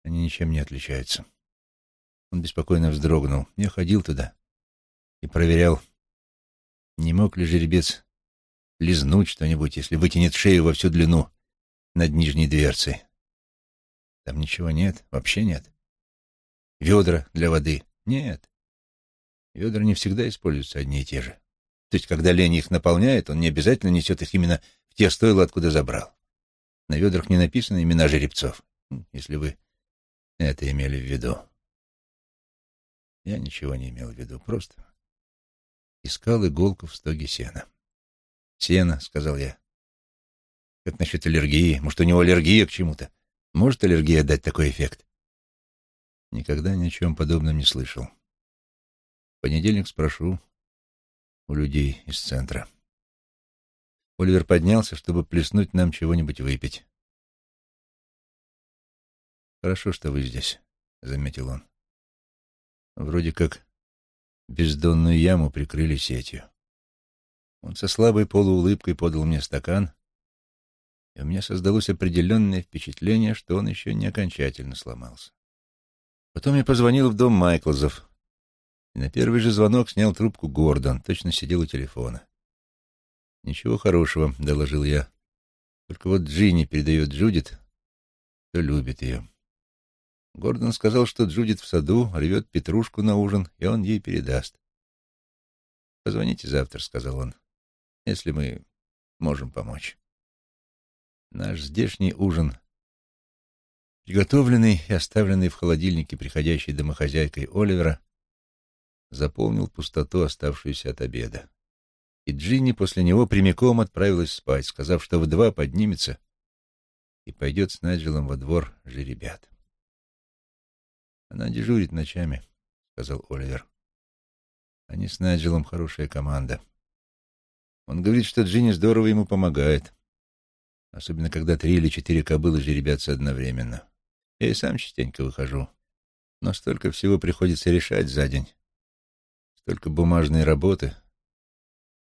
Они ничем не отличаются. Он беспокойно вздрогнул. Я ходил туда и проверял, не мог ли жеребец лизнуть что-нибудь, если вытянет шею во всю длину над нижней дверцей. Там ничего нет, вообще нет. Ведра для воды? Нет. Ведра не всегда используются одни и те же. То есть, когда лень их наполняет, он не обязательно несет их именно в те стойла, откуда забрал. На ведрах не написаны имена жеребцов, если вы это имели в виду. Я ничего не имел в виду, просто искал иголку в стоге сена. «Сено», — сказал я. «Как насчет аллергии? Может, у него аллергия к чему-то? Может аллергия дать такой эффект?» Никогда ни о чем подобном не слышал. В понедельник спрошу у людей из центра. Оливер поднялся, чтобы плеснуть нам чего-нибудь выпить. «Хорошо, что вы здесь», — заметил он. «Вроде как бездонную яму прикрыли сетью». Он со слабой полуулыбкой подал мне стакан, и у меня создалось определенное впечатление, что он еще не окончательно сломался. Потом я позвонил в дом Майклзов, и на первый же звонок снял трубку Гордон, точно сидел у телефона. «Ничего хорошего», — доложил я. «Только вот Джинни передает Джудит, что любит ее». Гордон сказал, что Джудит в саду рвет петрушку на ужин, и он ей передаст. «Позвоните завтра», — сказал он, — «если мы можем помочь». Наш здешний ужин Приготовленный и оставленный в холодильнике приходящей домохозяйкой Оливера заполнил пустоту, оставшуюся от обеда. И Джинни после него прямиком отправилась спать, сказав, что в два поднимется и пойдет с Найджелом во двор жеребят. «Она дежурит ночами», — сказал Оливер. «Они с Найджелом хорошая команда. Он говорит, что Джинни здорово ему помогает, особенно когда три или четыре кобылы жеребятся одновременно. Я и сам частенько выхожу, но столько всего приходится решать за день, столько бумажной работы,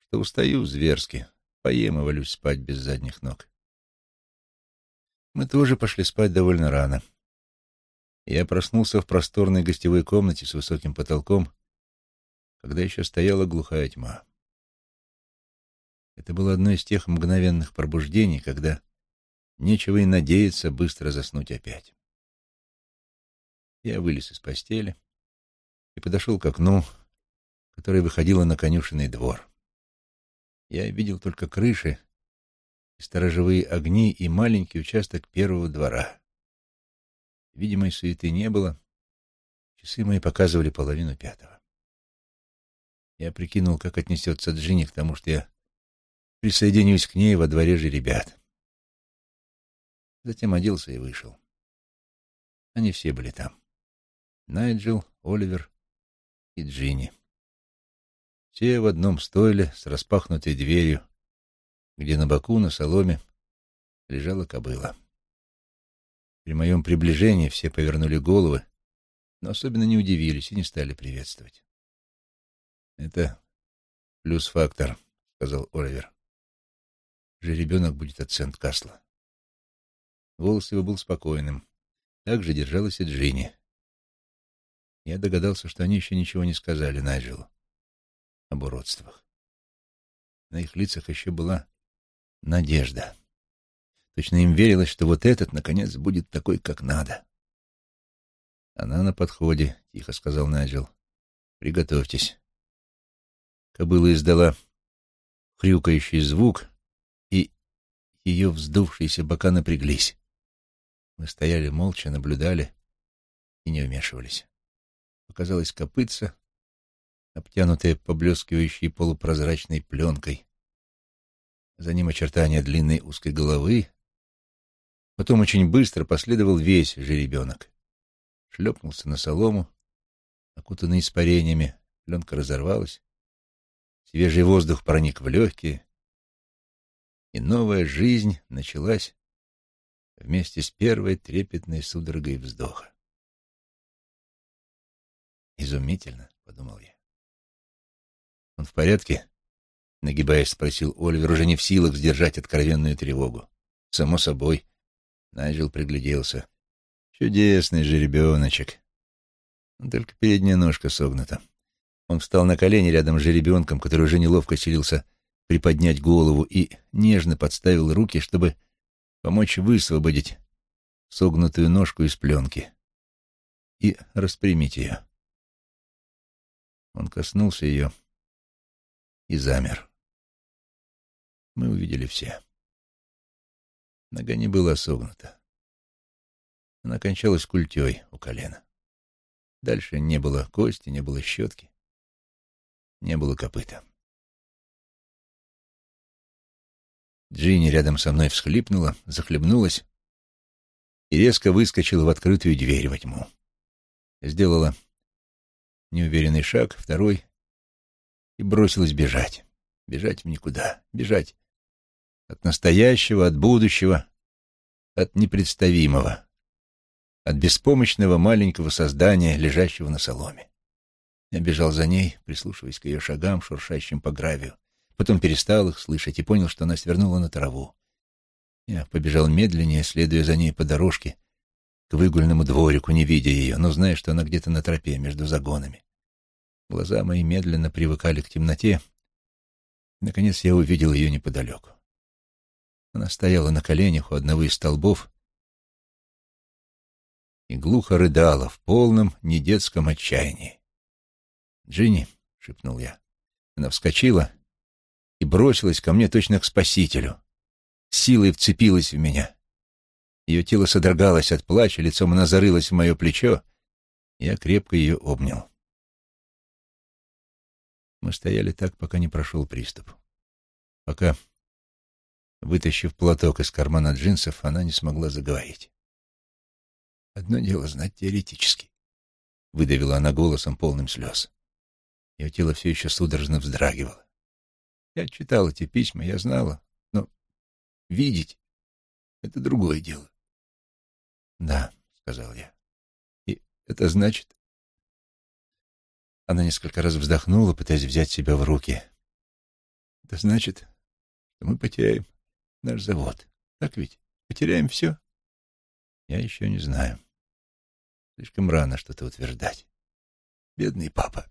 что устаю зверски, поем и валюсь спать без задних ног. Мы тоже пошли спать довольно рано. Я проснулся в просторной гостевой комнате с высоким потолком, когда еще стояла глухая тьма. Это было одно из тех мгновенных пробуждений, когда нечего и надеяться быстро заснуть опять. Я вылез из постели и подошел к окну, которое выходило на конюшенный двор. Я видел только крыши сторожевые огни и маленький участок первого двора. Видимой суеты не было. Часы мои показывали половину пятого. Я прикинул, как отнесется Джинни к тому, что я присоединюсь к ней во дворе же ребят. Затем оделся и вышел. Они все были там. Найджел, Оливер и Джинни. Все в одном стойле с распахнутой дверью, где на боку на соломе лежала кобыла. При моем приближении все повернули головы, но особенно не удивились и не стали приветствовать. «Это плюс-фактор», — сказал Оливер. «Жеребенок будет от Сент-Касла». Голос его был спокойным. Так же держалась и Джинни. Я догадался, что они еще ничего не сказали Найджелу об уродствах. На их лицах еще была надежда. Точно им верилось, что вот этот, наконец, будет такой, как надо. «Она на подходе», — тихо сказал Найджел. «Приготовьтесь». Кобыла издала хрюкающий звук, ее вздувшиеся бока напряглись. Мы стояли молча, наблюдали и не вмешивались. Показалось копытце, обтянутое поблескивающей полупрозрачной пленкой. За ним очертания длинной узкой головы. Потом очень быстро последовал весь жеребенок. Шлепнулся на солому, окутанный испарениями. Пленка разорвалась. Свежий воздух проник в легкие. И новая жизнь началась вместе с первой трепетной судорогой вздоха. «Изумительно», — подумал я. «Он в порядке?» — нагибаясь, спросил Оливер, уже не в силах сдержать откровенную тревогу. «Само собой». Найджел пригляделся. «Чудесный же ребеночек. Только передняя ножка согнута». Он встал на колени рядом с жеребенком, который уже неловко селился приподнять голову, и нежно подставил руки, чтобы помочь высвободить согнутую ножку из пленки и распрямить ее. Он коснулся ее и замер. Мы увидели все. Нога не была согнута. Она кончалась культей у колена. Дальше не было кости, не было щетки, не было копыта. Джинни рядом со мной всхлипнула, захлебнулась и резко выскочила в открытую дверь во тьму. Сделала неуверенный шаг, второй, и бросилась бежать. Бежать в никуда, бежать от настоящего, от будущего, от непредставимого, от беспомощного маленького создания, лежащего на соломе. Я бежал за ней, прислушиваясь к ее шагам, шуршащим по гравию. Потом перестал их слышать и понял, что она свернула на траву. Я побежал медленнее, следуя за ней по дорожке, к выгульному дворику, не видя ее, но зная, что она где-то на тропе между загонами. Глаза мои медленно привыкали к темноте. Наконец я увидел ее неподалеку. Она стояла на коленях у одного из столбов и глухо рыдала в полном недетском отчаянии. «Джинни», — шепнул я. Она вскочила и бросилась ко мне точно к спасителю. Силой вцепилась в меня. Ее тело содрогалось от плача, лицом она зарылась в мое плечо. Я крепко ее обнял. Мы стояли так, пока не прошел приступ. Пока, вытащив платок из кармана джинсов, она не смогла заговорить. «Одно дело знать теоретически», — выдавила она голосом, полным слез. Ее тело все еще судорожно вздрагивало. Я читал эти письма, я знала, но видеть — это другое дело. «Да», — сказал я. «И это значит...» Она несколько раз вздохнула, пытаясь взять себя в руки. «Это значит, что мы потеряем наш завод. Так ведь? Потеряем все?» «Я еще не знаю. Слишком рано что-то утверждать. Бедный папа».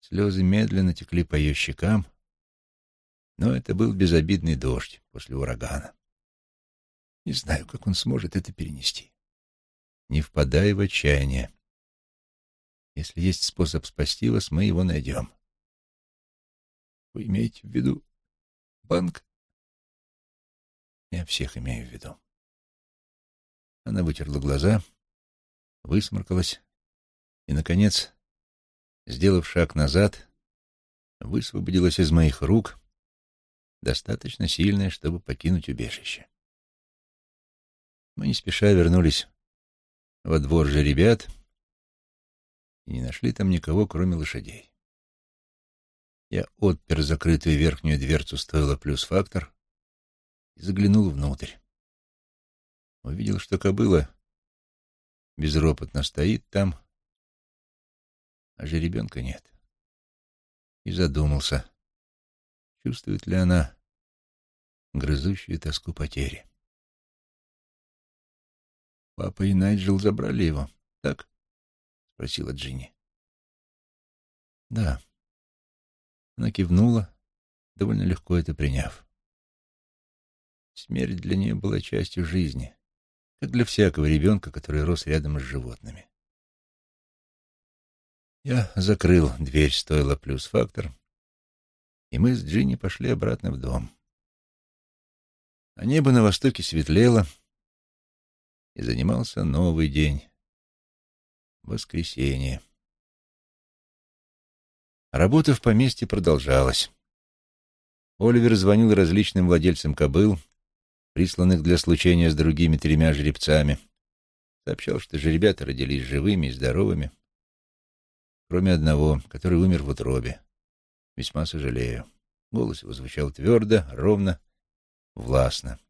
Слезы медленно текли по ее щекам, но это был безобидный дождь после урагана. Не знаю, как он сможет это перенести. Не впадай в отчаяние. Если есть способ спасти вас, мы его найдем. Вы имеете в виду банк? Я всех имею в виду. Она вытерла глаза, высморкалась и, наконец, сделав шаг назад, высвободилась из моих рук, достаточно сильная, чтобы покинуть убежище. Мы не спеша вернулись во двор же ребят и не нашли там никого, кроме лошадей. Я отпер закрытую верхнюю дверцу стойла плюс фактор и заглянул внутрь. Увидел, что кобыла безропотно стоит там, а жеребенка нет. И задумался, чувствует ли она грызущую тоску потери. Папа и Найджел забрали его, так? — спросила Джинни. Да. Она кивнула, довольно легко это приняв. Смерть для нее была частью жизни, как для всякого ребенка, который рос рядом с животными. Я закрыл дверь стойла плюс фактор, и мы с Джинни пошли обратно в дом. А небо на востоке светлело, и занимался новый день. Воскресенье. Работа в поместье продолжалась. Оливер звонил различным владельцам кобыл, присланных для случения с другими тремя жеребцами. Сообщал, что жеребята родились живыми и здоровыми, кроме одного, который умер в утробе. Весьма сожалею. Голос его звучал твердо, ровно, властно.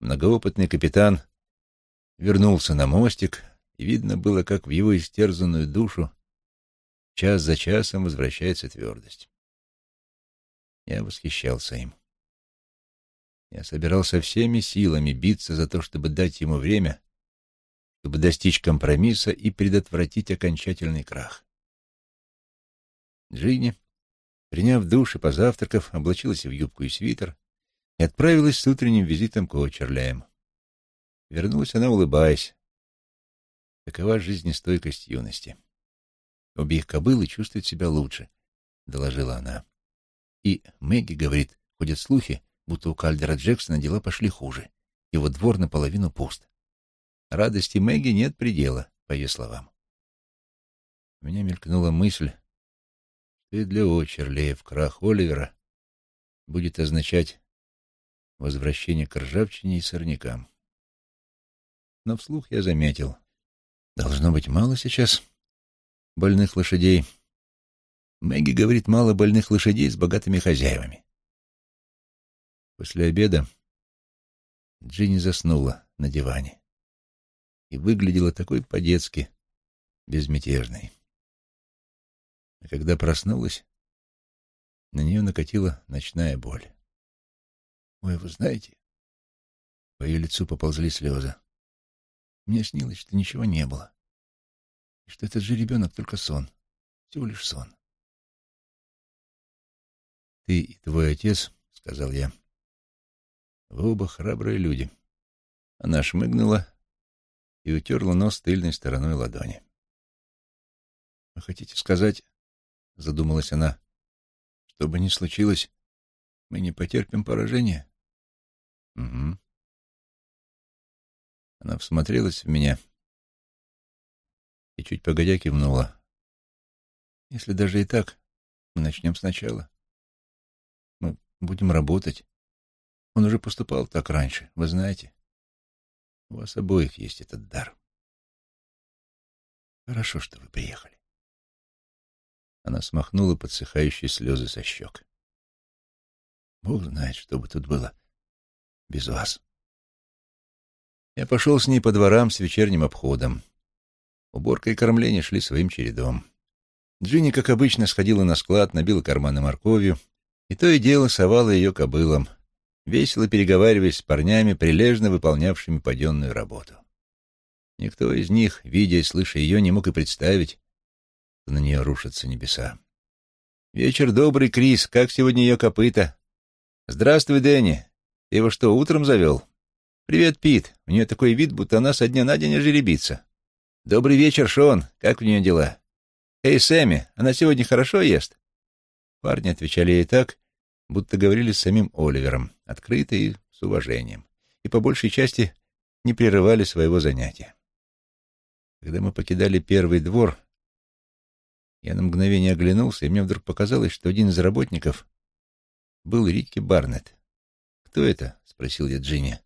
Многоопытный капитан вернулся на мостик, и видно было, как в его истерзанную душу час за часом возвращается твердость. Я восхищался им. Я собирался всеми силами биться за то, чтобы дать ему время, чтобы достичь компромисса и предотвратить окончательный крах. Джинни, приняв душ и позавтракав, облачилась в юбку и свитер и отправилась с утренним визитом к Очерляям. Вернулась она, улыбаясь. Такова жизнестойкость юности. Обе их кобылы чувствуют себя лучше, — доложила она. И Мэгги говорит, ходят слухи, будто у Кальдера Джексона дела пошли хуже. Его двор наполовину пуст. Радости Мэгги нет предела, по ее словам. У меня мелькнула мысль, что и для Очерлеев крах Оливера будет означать возвращение к ржавчине и сорнякам но вслух я заметил. Должно быть мало сейчас больных лошадей. Мэгги говорит, мало больных лошадей с богатыми хозяевами. После обеда Джинни заснула на диване и выглядела такой по-детски безмятежной. А когда проснулась, на нее накатила ночная боль. «Ой, вы знаете...» По ее лицу поползли слезы. Мне снилось, что ничего не было. И что этот же ребенок только сон. Всего лишь сон. «Ты и твой отец, — сказал я, — вы оба храбрые люди». Она шмыгнула и утерла нос тыльной стороной ладони. «Вы хотите сказать, — задумалась она, — что бы ни случилось, мы не потерпим поражения?» «Угу. Она всмотрелась в меня и чуть погодя кивнула. Если даже и так, Мы начнем сначала. Мы будем работать. Он уже поступал так раньше, вы знаете. У вас обоих есть этот дар. Хорошо, что вы приехали. Она смахнула подсыхающие слезы со щек. Бог знает, что бы тут было без вас. Я пошел с ней по дворам с вечерним обходом. Уборка и кормление шли своим чередом. Джинни, как обычно, сходила на склад, набила карманы морковью, и то и дело совала ее кобылам, весело переговариваясь с парнями, прилежно выполнявшими паденную работу. Никто из них, видя и слыша ее, не мог и представить, что на нее рушатся небеса. «Вечер добрый, Крис. Как сегодня ее копыта?» «Здравствуй, Дэнни. Его что, утром завел?» «Привет, Пит. У нее такой вид, будто она со дня на день ожеребится». «Добрый вечер, Шон. Как у нее дела?» «Эй, Сэмми, она сегодня хорошо ест?» Парни отвечали ей так, будто говорили с самим Оливером, открыто и с уважением, и по большей части не прерывали своего занятия. Когда мы покидали первый двор, я на мгновение оглянулся, и мне вдруг показалось, что один из работников был Рикки Барнетт. «Кто это?» — спросил я Джинни.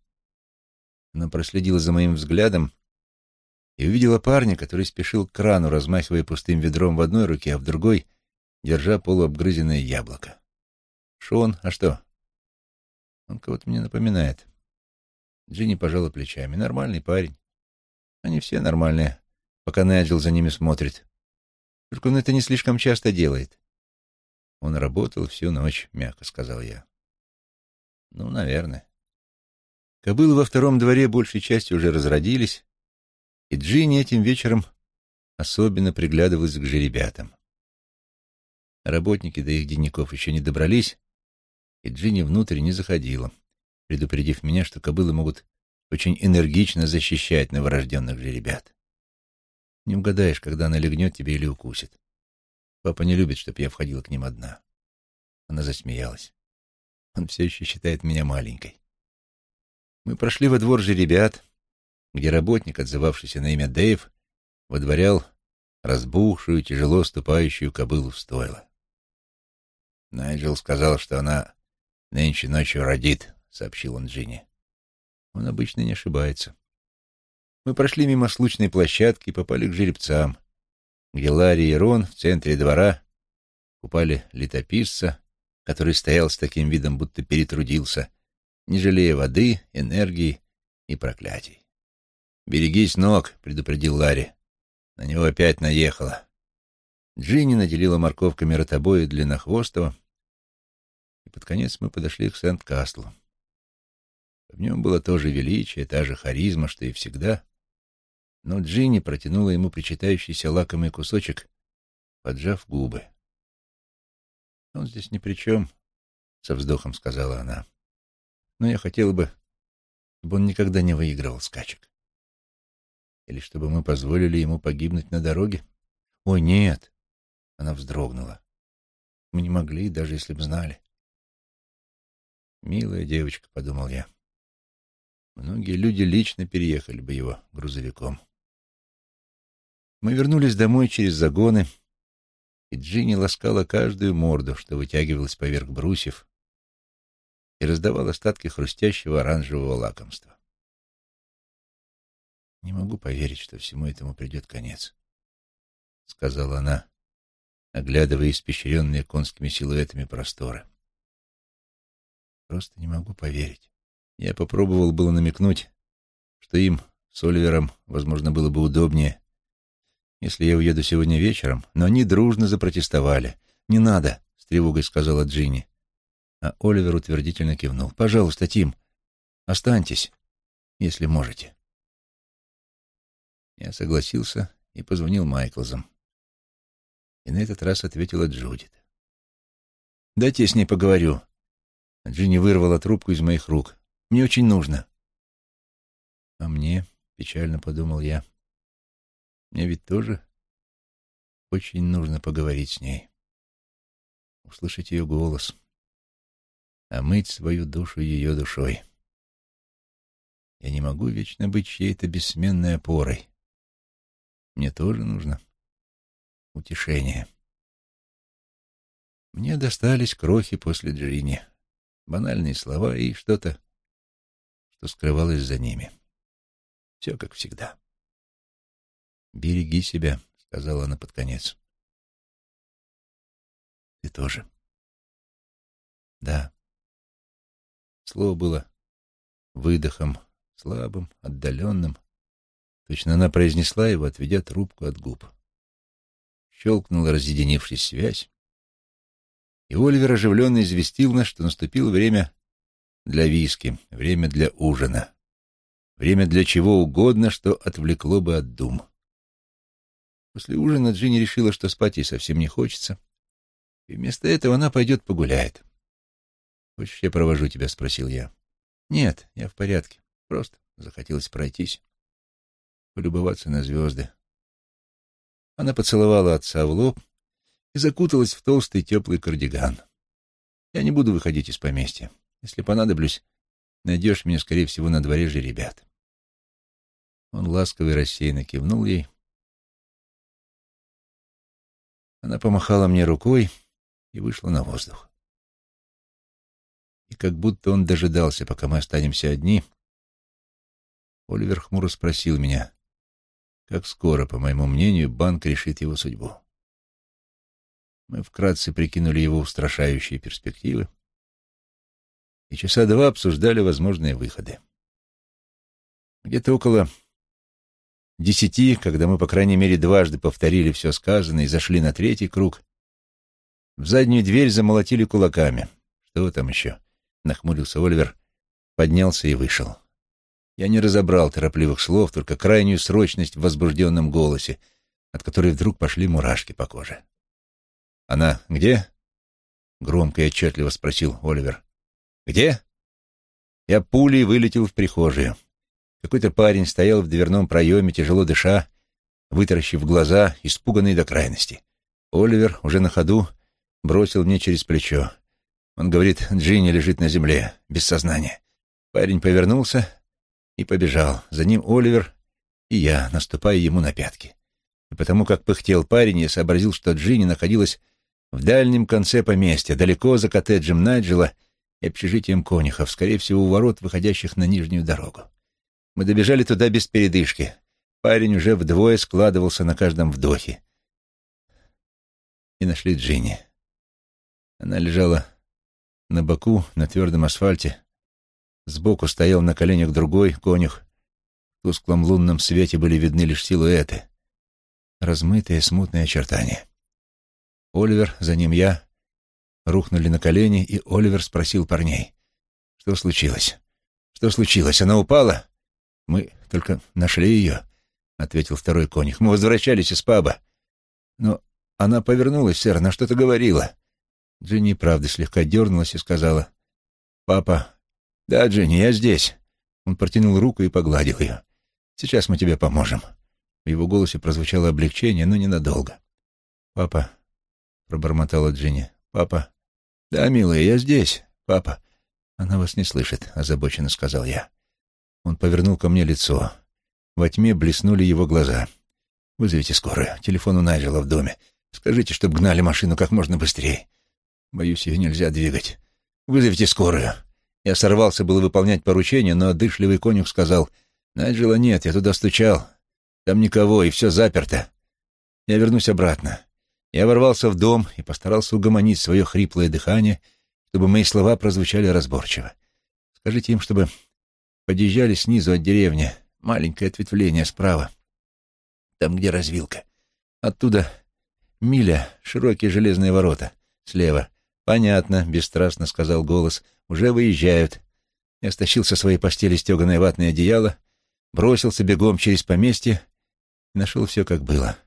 Она проследила за моим взглядом и увидела парня, который спешил к крану, размахивая пустым ведром в одной руке, а в другой держа полуобгрызенное яблоко. «Шон, а что?» «Он кого-то мне напоминает». Джинни пожала плечами. «Нормальный парень. Они все нормальные, пока Найджел за ними смотрит. Только он это не слишком часто делает». «Он работал всю ночь», — мягко сказал я. «Ну, наверное». Кобылы во втором дворе большей частью уже разродились, и Джинни этим вечером особенно приглядывалась к жеребятам. Работники до их денников еще не добрались, и Джинни внутрь не заходила, предупредив меня, что кобылы могут очень энергично защищать новорожденных жеребят. Не угадаешь, когда она легнет тебе или укусит. Папа не любит, чтобы я входила к ним одна. Она засмеялась. Он все еще считает меня маленькой. Мы прошли во двор жеребят, где работник, отзывавшийся на имя Дэйв, водворял разбухшую, тяжело ступающую кобылу в стойло. Найджел сказал, что она нынче ночью родит, — сообщил он Джинни. Он обычно не ошибается. Мы прошли мимо случной площадки и попали к жеребцам, где Ларри и Рон в центре двора купали летописца, который стоял с таким видом, будто перетрудился, не жалея воды, энергии и проклятий. «Берегись ног», — предупредил Ларри. На него опять наехало. Джинни наделила морковками ротобоя длиннохвостого, и под конец мы подошли к Сент-Кастлу. В нем было то же величие, та же харизма, что и всегда, но Джинни протянула ему причитающийся лакомый кусочек, поджав губы. «Он здесь ни при чем», — со вздохом сказала она. «Но я хотела бы, чтобы он никогда не выигрывал скачек». Или чтобы мы позволили ему погибнуть на дороге? Ой, нет! Она вздрогнула. Мы не могли, даже если бы знали. Милая девочка, — подумал я. Многие люди лично переехали бы его грузовиком. Мы вернулись домой через загоны, и Джинни ласкала каждую морду, что вытягивалась поверх брусьев, и раздавал остатки хрустящего оранжевого лакомства. «Не могу поверить, что всему этому придет конец», — сказала она, оглядывая испещренные конскими силуэтами просторы. «Просто не могу поверить». Я попробовал было намекнуть, что им с Оливером, возможно, было бы удобнее, если я уеду сегодня вечером, но они дружно запротестовали. «Не надо», — с тревогой сказала Джинни. А Оливер утвердительно кивнул. «Пожалуйста, Тим, останьтесь, если можете». Я согласился и позвонил Майклзам. И на этот раз ответила Джудит. «Дайте я с ней поговорю». Джинни вырвала трубку из моих рук. «Мне очень нужно». «А мне?» — печально подумал я. «Мне ведь тоже очень нужно поговорить с ней, услышать ее голос, омыть свою душу ее душой. Я не могу вечно быть чьей-то бессменной опорой. Мне тоже нужно утешение. Мне достались крохи после Джинни. Банальные слова и что-то, что скрывалось за ними. Все как всегда. «Береги себя», — сказала она под конец. «Ты тоже». «Да». Слово было выдохом, слабым, отдаленным. Точно она произнесла его, отведя трубку от губ. Щелкнула разъединившись связь, и Оливер оживленно известил нас, что наступило время для виски, время для ужина, время для чего угодно, что отвлекло бы от дум. После ужина Джинни решила, что спать ей совсем не хочется, и вместо этого она пойдет погуляет. «Хочешь, я провожу тебя?» — спросил я. «Нет, я в порядке. Просто захотелось пройтись, полюбоваться на звезды». Она поцеловала отца в лоб и закуталась в толстый теплый кардиган. «Я не буду выходить из поместья. Если понадоблюсь, найдешь меня, скорее всего, на дворе же ребят». Он ласково и рассеянно кивнул ей, Она помахала мне рукой и вышла на воздух. И как будто он дожидался, пока мы останемся одни, Оливер хмуро спросил меня, как скоро, по моему мнению, банк решит его судьбу. Мы вкратце прикинули его устрашающие перспективы и часа два обсуждали возможные выходы. Где-то около десяти, когда мы, по крайней мере, дважды повторили все сказанное и зашли на третий круг, в заднюю дверь замолотили кулаками. Что там еще? Нахмурился Оливер, поднялся и вышел. Я не разобрал торопливых слов, только крайнюю срочность в возбужденном голосе, от которой вдруг пошли мурашки по коже. «Она где?» — громко и отчетливо спросил Оливер. «Где?» Я пулей вылетел в прихожую. Какой-то парень стоял в дверном проеме, тяжело дыша, вытаращив глаза, испуганный до крайности. Оливер, уже на ходу, бросил мне через плечо. Он говорит, Джинни лежит на земле, без сознания. Парень повернулся и побежал. За ним Оливер и я, наступая ему на пятки. И потому как пыхтел парень, я сообразил, что Джинни находилась в дальнем конце поместья, далеко за коттеджем Найджела и общежитием конюхов, скорее всего, у ворот, выходящих на нижнюю дорогу. Мы добежали туда без передышки. Парень уже вдвое складывался на каждом вдохе. И нашли Джинни. Она лежала на боку, на твердом асфальте. Сбоку стоял на коленях другой конюх. В тусклом лунном свете были видны лишь силуэты. Размытые, смутные очертания. Оливер, за ним я, рухнули на колени, и Оливер спросил парней. «Что случилось? Что случилось? Она упала?» «Мы только нашли ее», — ответил второй конюх. «Мы возвращались из паба». «Но она повернулась, сэр, она что-то говорила». Джинни, правда, слегка дернулась и сказала. «Папа...» «Да, Джинни, я здесь». Он протянул руку и погладил ее. «Сейчас мы тебе поможем». В его голосе прозвучало облегчение, но ненадолго. «Папа...» — пробормотала Джинни. «Папа...» «Да, милая, я здесь, папа». «Она вас не слышит», — озабоченно сказал я. Он повернул ко мне лицо. Во тьме блеснули его глаза. «Вызовите скорую. Телефон у Найджела в доме. Скажите, чтобы гнали машину как можно быстрее. Боюсь, ее нельзя двигать. Вызовите скорую». Я сорвался было выполнять поручение, но дышливый конюх сказал, «Найджела нет, я туда стучал. Там никого, и все заперто. Я вернусь обратно». Я ворвался в дом и постарался угомонить свое хриплое дыхание, чтобы мои слова прозвучали разборчиво. Скажите им, чтобы Подъезжали снизу от деревни, маленькое ответвление справа, там, где развилка. Оттуда миля, широкие железные ворота, слева. «Понятно», — бесстрастно сказал голос, — «уже выезжают». Я стащил со своей постели стеганое ватное одеяло, бросился бегом через поместье и нашел все, как было.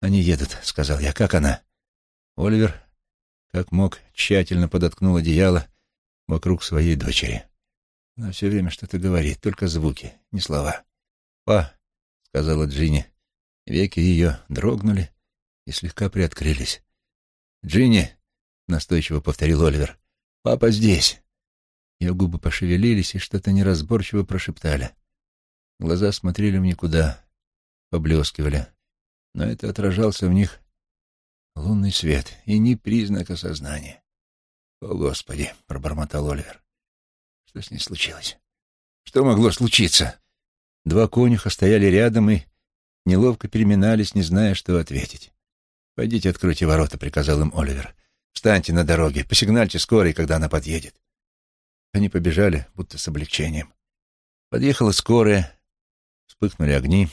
«Они едут», — сказал я. «Как она?» Оливер, как мог, тщательно подоткнул одеяло вокруг своей дочери. Она все время что-то говорит, только звуки, не слова. «Па», — сказала Джинни. Веки ее дрогнули и слегка приоткрылись. «Джинни», — настойчиво повторил Оливер, — «папа здесь». Ее губы пошевелились и что-то неразборчиво прошептали. Глаза смотрели в никуда, поблескивали, но это отражался в них Лунный свет и ни признака сознания. «О, Господи!» — пробормотал Оливер. «Что с ней случилось? Что могло случиться?» Два конюха стояли рядом и неловко переминались, не зная, что ответить. «Пойдите откройте ворота», — приказал им Оливер. «Встаньте на дороге, посигнальте скорой, когда она подъедет». Они побежали, будто с облегчением. Подъехала скорая, вспыхнули огни.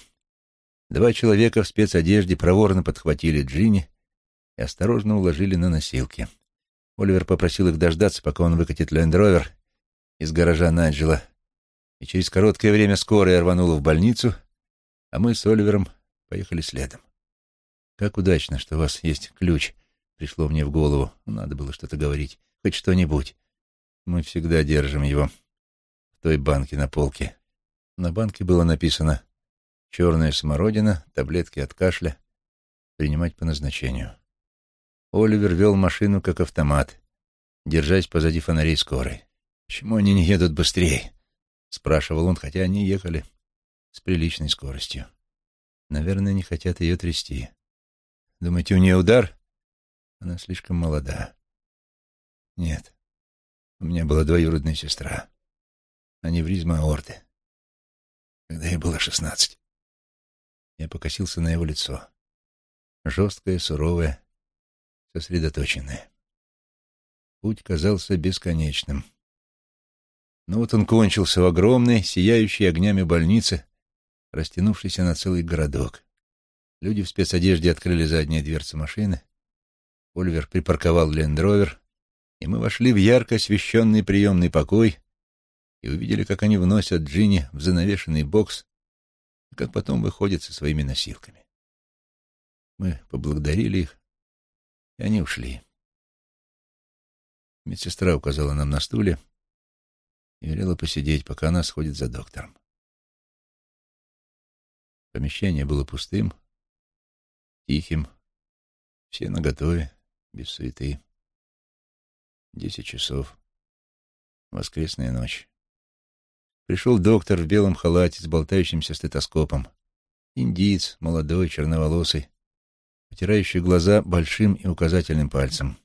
Два человека в спецодежде проворно подхватили Джинни и осторожно уложили на носилки. Оливер попросил их дождаться, пока он выкатит лендровер из гаража Наджела, и через короткое время скорая рванула в больницу, а мы с Оливером поехали следом. «Как удачно, что у вас есть ключ», — пришло мне в голову. Надо было что-то говорить, хоть что-нибудь. Мы всегда держим его в той банке на полке. На банке было написано «Черная смородина, таблетки от кашля, принимать по назначению». Оливер вел машину как автомат, держась позади фонарей скорой. «Почему они не едут быстрее?» — спрашивал он, хотя они ехали с приличной скоростью. Наверное, не хотят ее трясти. Думаете, у нее удар? Она слишком молода. Нет. У меня была двоюродная сестра. Аневризма аорты. Когда ей было шестнадцать. Я покосился на его лицо. Жесткое, суровое, сосредоточенное. Путь казался бесконечным. Но вот он кончился в огромной, сияющей огнями больнице, растянувшейся на целый городок. Люди в спецодежде открыли задние дверцы машины. Оливер припарковал лендровер, и мы вошли в ярко освещенный приемный покой и увидели, как они вносят Джинни в занавешенный бокс, и как потом выходят со своими носилками. Мы поблагодарили их, и они ушли. Медсестра указала нам на стуле и велела посидеть, пока она сходит за доктором. Помещение было пустым, тихим, все наготове, без суеты. Десять часов. Воскресная ночь. Пришел доктор в белом халате с болтающимся стетоскопом. Индиец, молодой, черноволосый, потирающий глаза большим и указательным пальцем.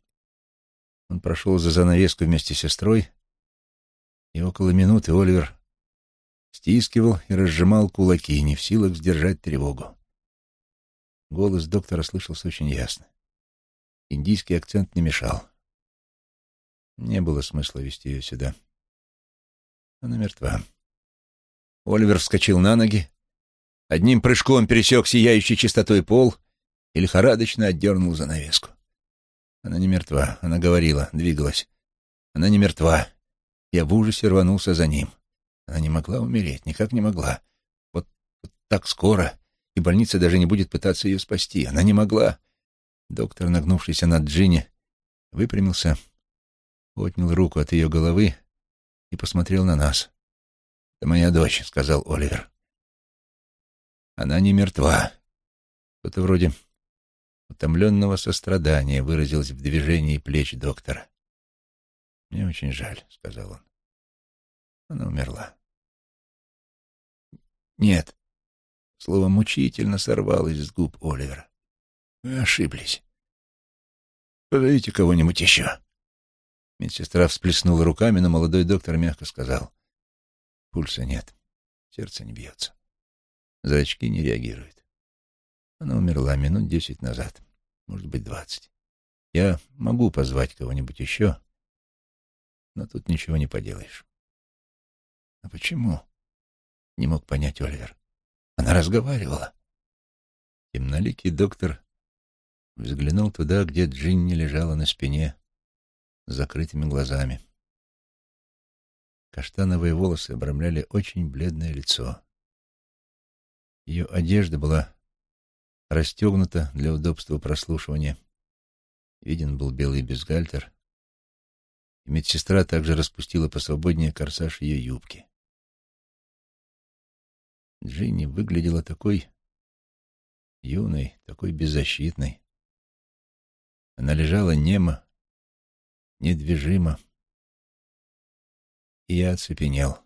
Он прошел за занавеску вместе с сестрой, и около минуты Оливер стискивал и разжимал кулаки, не в силах сдержать тревогу. Голос доктора слышался очень ясно. Индийский акцент не мешал. Не было смысла вести ее сюда. Она мертва. Оливер вскочил на ноги, одним прыжком пересек сияющий чистотой пол и лихорадочно отдернул занавеску. Она не мертва, она говорила, двигалась. Она не мертва. Я в ужасе рванулся за ним. Она не могла умереть, никак не могла. Вот, вот так скоро, и больница даже не будет пытаться ее спасти. Она не могла. Доктор, нагнувшийся над Джинни, выпрямился, отнял руку от ее головы и посмотрел на нас. «Это моя дочь», — сказал Оливер. «Она не мертва». Что-то вроде утомленного сострадания выразилось в движении плеч доктора. «Мне очень жаль», — сказал он. Она умерла. «Нет». Слово «мучительно» сорвалось с губ Оливера. «Вы ошиблись. Позовите кого-нибудь еще». Медсестра всплеснула руками, но молодой доктор мягко сказал. «Пульса нет. Сердце не бьется. Зрачки не реагируют. Она умерла минут десять назад, может быть, двадцать. Я могу позвать кого-нибудь еще, но тут ничего не поделаешь. А почему? Не мог понять Оливер. Она разговаривала. Темноликий доктор взглянул туда, где Джинни лежала на спине с закрытыми глазами. Каштановые волосы обрамляли очень бледное лицо. Ее одежда была расстегнута для удобства прослушивания. Виден был белый бюстгальтер, и медсестра также распустила посвободнее корсаж ее юбки. Джинни выглядела такой юной, такой беззащитной. Она лежала немо, недвижимо, и я оцепенел,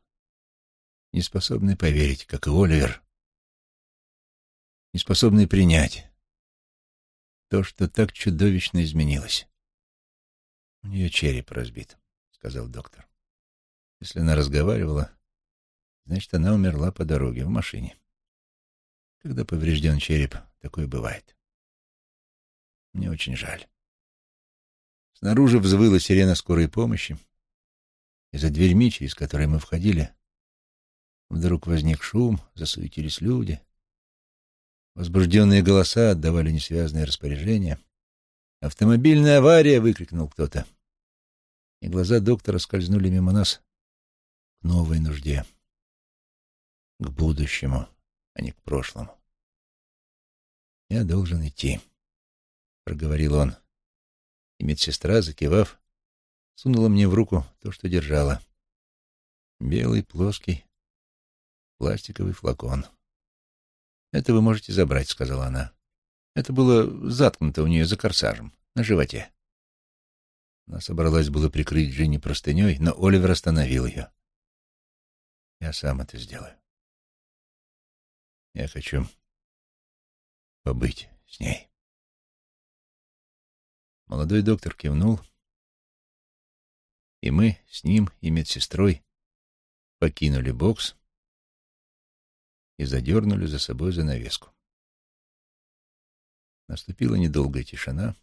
неспособный поверить, как и Оливер, неспособный принять. то, что так чудовищно изменилось. У нее череп разбит, сказал доктор. Если она разговаривала, значит, она умерла по дороге в машине. Когда поврежден череп, такое бывает. Мне очень жаль. Снаружи взвыла сирена скорой помощи, и за дверьми, через которые мы входили, вдруг возник шум, засуетились люди. Возбужденные голоса отдавали несвязные распоряжения. «Автомобильная авария!» — выкрикнул кто-то. И глаза доктора скользнули мимо нас к новой нужде, к будущему, а не к прошлому. «Я должен идти», — проговорил он. И медсестра, закивав, сунула мне в руку то, что держала. Белый, плоский, пластиковый флакон. «Это вы можете забрать», — сказала она. Это было заткнуто у нее за корсажем, на животе. Она собралась было прикрыть Джинни простыней, но Оливер остановил ее. «Я сам это сделаю. Я хочу побыть с ней». Молодой доктор кивнул, и мы с ним и медсестрой покинули бокс и задернули за собой занавеску. Наступила недолгая тишина,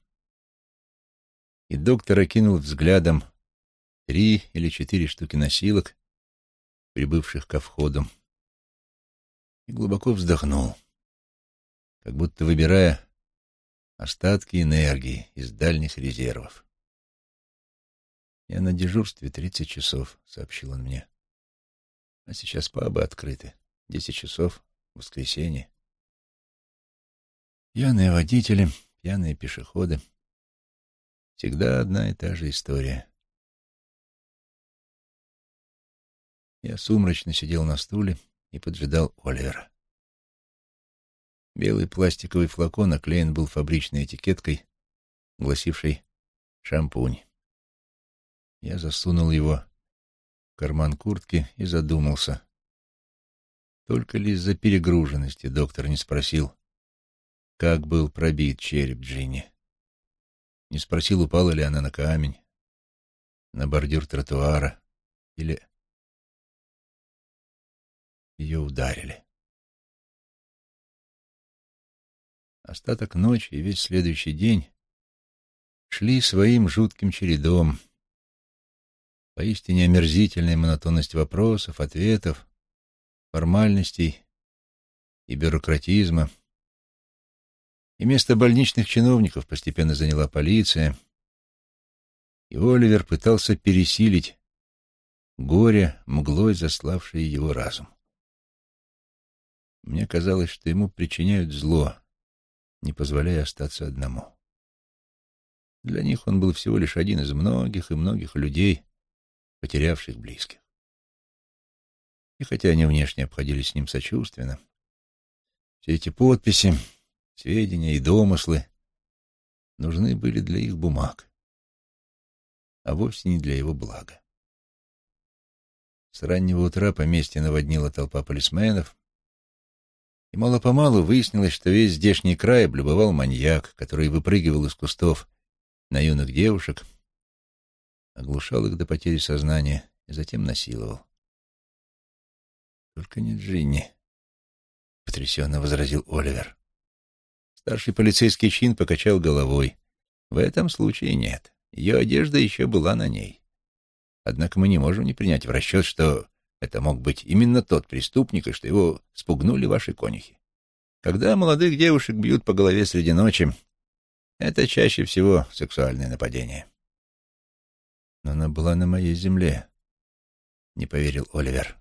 и доктор окинул взглядом три или четыре штуки носилок, прибывших ко входу, и глубоко вздохнул, как будто выбирая остатки энергии из дальних резервов. «Я на дежурстве тридцать часов», — сообщил он мне. «А сейчас пабы открыты. Десять часов, воскресенье. Пьяные водители, пьяные пешеходы. Всегда одна и та же история. Я сумрачно сидел на стуле и поджидал Оливера. Белый пластиковый флакон оклеен был фабричной этикеткой, гласившей «шампунь». Я засунул его в карман куртки и задумался. Только ли из-за перегруженности доктор не спросил, как был пробит череп Джинни. Не спросил, упала ли она на камень, на бордюр тротуара или ее ударили. Остаток ночи и весь следующий день шли своим жутким чередом. Поистине омерзительная монотонность вопросов, ответов, формальностей и бюрократизма. И место больничных чиновников постепенно заняла полиция, и Оливер пытался пересилить горе, мглой заславшее его разум. Мне казалось, что ему причиняют зло, не позволяя остаться одному. Для них он был всего лишь один из многих и многих людей, потерявших близких. И хотя они внешне обходились с ним сочувственно, все эти подписи, сведения и домыслы нужны были для их бумаг, а вовсе не для его блага. С раннего утра поместье наводнила толпа полисменов, и мало-помалу выяснилось, что весь здешний край облюбовал маньяк, который выпрыгивал из кустов на юных девушек, оглушал их до потери сознания и затем насиловал. «Только не Джинни», — потрясенно возразил Оливер. Старший полицейский чин покачал головой. «В этом случае нет. Ее одежда еще была на ней. Однако мы не можем не принять в расчет, что это мог быть именно тот преступник, и что его спугнули ваши конюхи. Когда молодых девушек бьют по голове среди ночи, это чаще всего сексуальное нападение. Но она была на моей земле, — не поверил Оливер.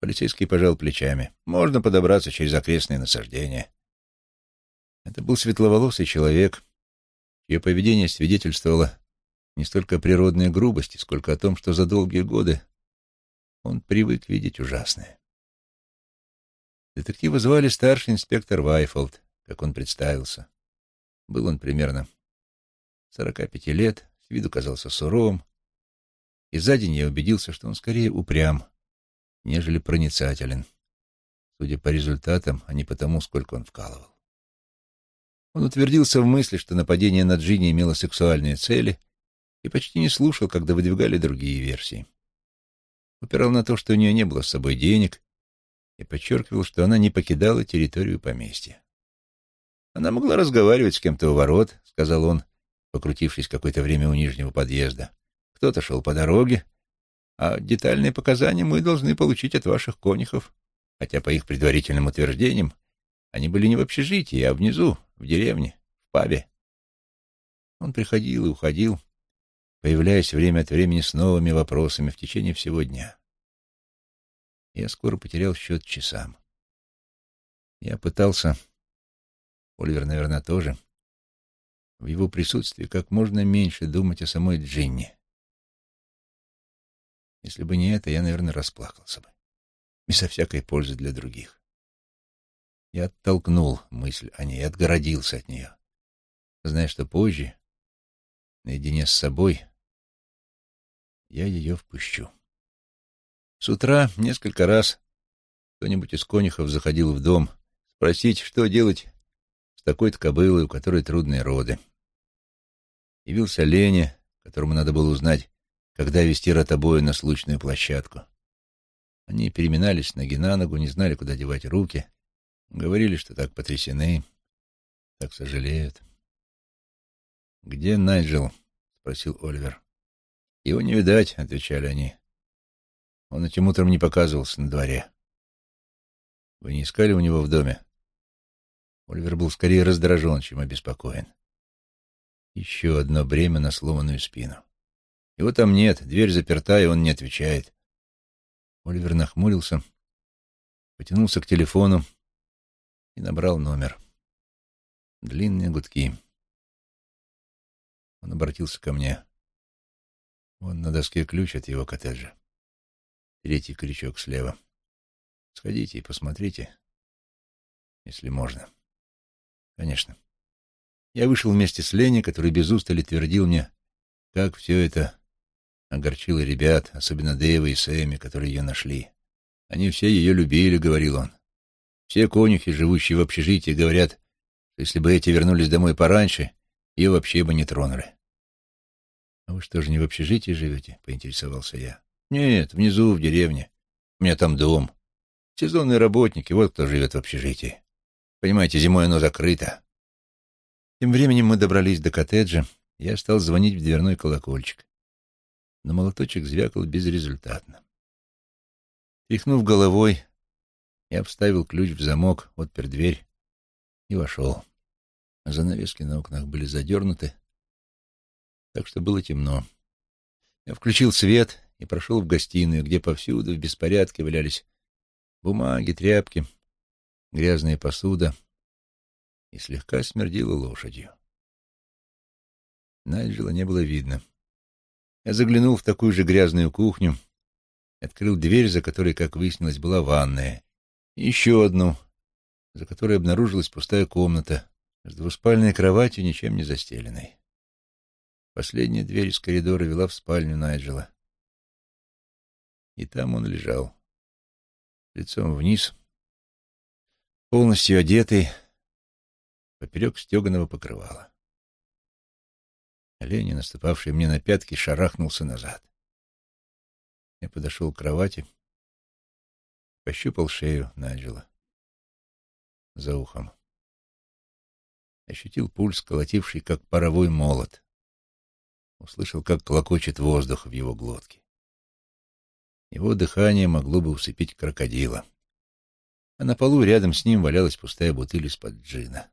Полицейский пожал плечами. Можно подобраться через окрестные насаждения. Это был светловолосый человек, чье поведение свидетельствовало не столько о природной грубости, сколько о том, что за долгие годы он привык видеть ужасное. Детектива звали старший инспектор Вайфолд, как он представился. Был он примерно сорока пяти лет, с виду казался суровым, и за день я убедился, что он скорее упрям, нежели проницателен, судя по результатам, а не потому, сколько он вкалывал. Он утвердился в мысли, что нападение на Джинни имело сексуальные цели, и почти не слушал, когда выдвигали другие версии. Упирал на то, что у нее не было с собой денег, и подчеркивал, что она не покидала территорию поместья. «Она могла разговаривать с кем-то у ворот», — сказал он, покрутившись какое-то время у нижнего подъезда. «Кто-то шел по дороге, а детальные показания мы должны получить от ваших конюхов, хотя, по их предварительным утверждениям, они были не в общежитии, а внизу, в деревне, в пабе». Он приходил и уходил, появляясь время от времени с новыми вопросами в течение всего дня. Я скоро потерял счет часам. Я пытался, Оливер, наверное, тоже, в его присутствии как можно меньше думать о самой Джинни. Если бы не это, я, наверное, расплакался бы. Безо всякой пользы для других. Я оттолкнул мысль о ней, отгородился от нее, зная, что позже, наедине с собой, я ее впущу. С утра несколько раз кто-нибудь из конюхов заходил в дом спросить, что делать с такой-то кобылой, у которой трудные роды. Явился Леня, которому надо было узнать, когда вести ротобою на случную площадку. Они переминались ноги на ногу, не знали, куда девать руки, говорили, что так потрясены, так сожалеют. «Где Найджел?» — спросил Оливер. «Его не видать», — отвечали они. Он этим утром не показывался на дворе. Вы не искали у него в доме? Оливер был скорее раздражен, чем обеспокоен. Еще одно бремя на сломанную спину. Его там нет, дверь заперта, и он не отвечает. Оливер нахмурился, потянулся к телефону и набрал номер. Длинные гудки. Он обратился ко мне. Вон на доске ключ от его коттеджа. Третий крючок слева. Сходите и посмотрите, если можно. Конечно. Я вышел вместе с Леней, который без устали твердил мне, как все это огорчило ребят, особенно Дэйва и Сэмми, которые ее нашли. Они все ее любили, — говорил он. Все конюхи, живущие в общежитии, говорят, что если бы эти вернулись домой пораньше, ее вообще бы не тронули. — А вы что же не в общежитии живете? — поинтересовался я. Нет, внизу, в деревне. У меня там дом. Сезонные работники, вот кто живет в общежитии. Понимаете, зимой оно закрыто. Тем временем мы добрались до коттеджа, я стал звонить в дверной колокольчик. Но молоточек звякал безрезультатно. Тряхнув головой, я вставил ключ в замок, отпер дверь и вошел. Занавески на окнах были задернуты, так что было темно. Я включил свет и прошел в гостиную, где повсюду в беспорядке валялись бумаги, тряпки, грязная посуда и слегка смердила лошадью. Найджела не было видно. Я заглянул в такую же грязную кухню, открыл дверь, за которой, как выяснилось, была ванная, еще одну, за которой обнаружилась пустая комната с двуспальной кроватью, ничем не застеленной. Последняя дверь из коридора вела в спальню Найджела. И там он лежал, лицом вниз, полностью одетый, поперек стеганого покрывала. Леня, наступавший мне на пятки, шарахнулся назад. Я подошел к кровати, пощупал шею Найджела за ухом. Ощутил пульс, колотивший, как паровой молот. Услышал, как клокочет воздух в его глотке. Его дыхание могло бы усыпить крокодила. А на полу рядом с ним валялась пустая бутыль из-под джина.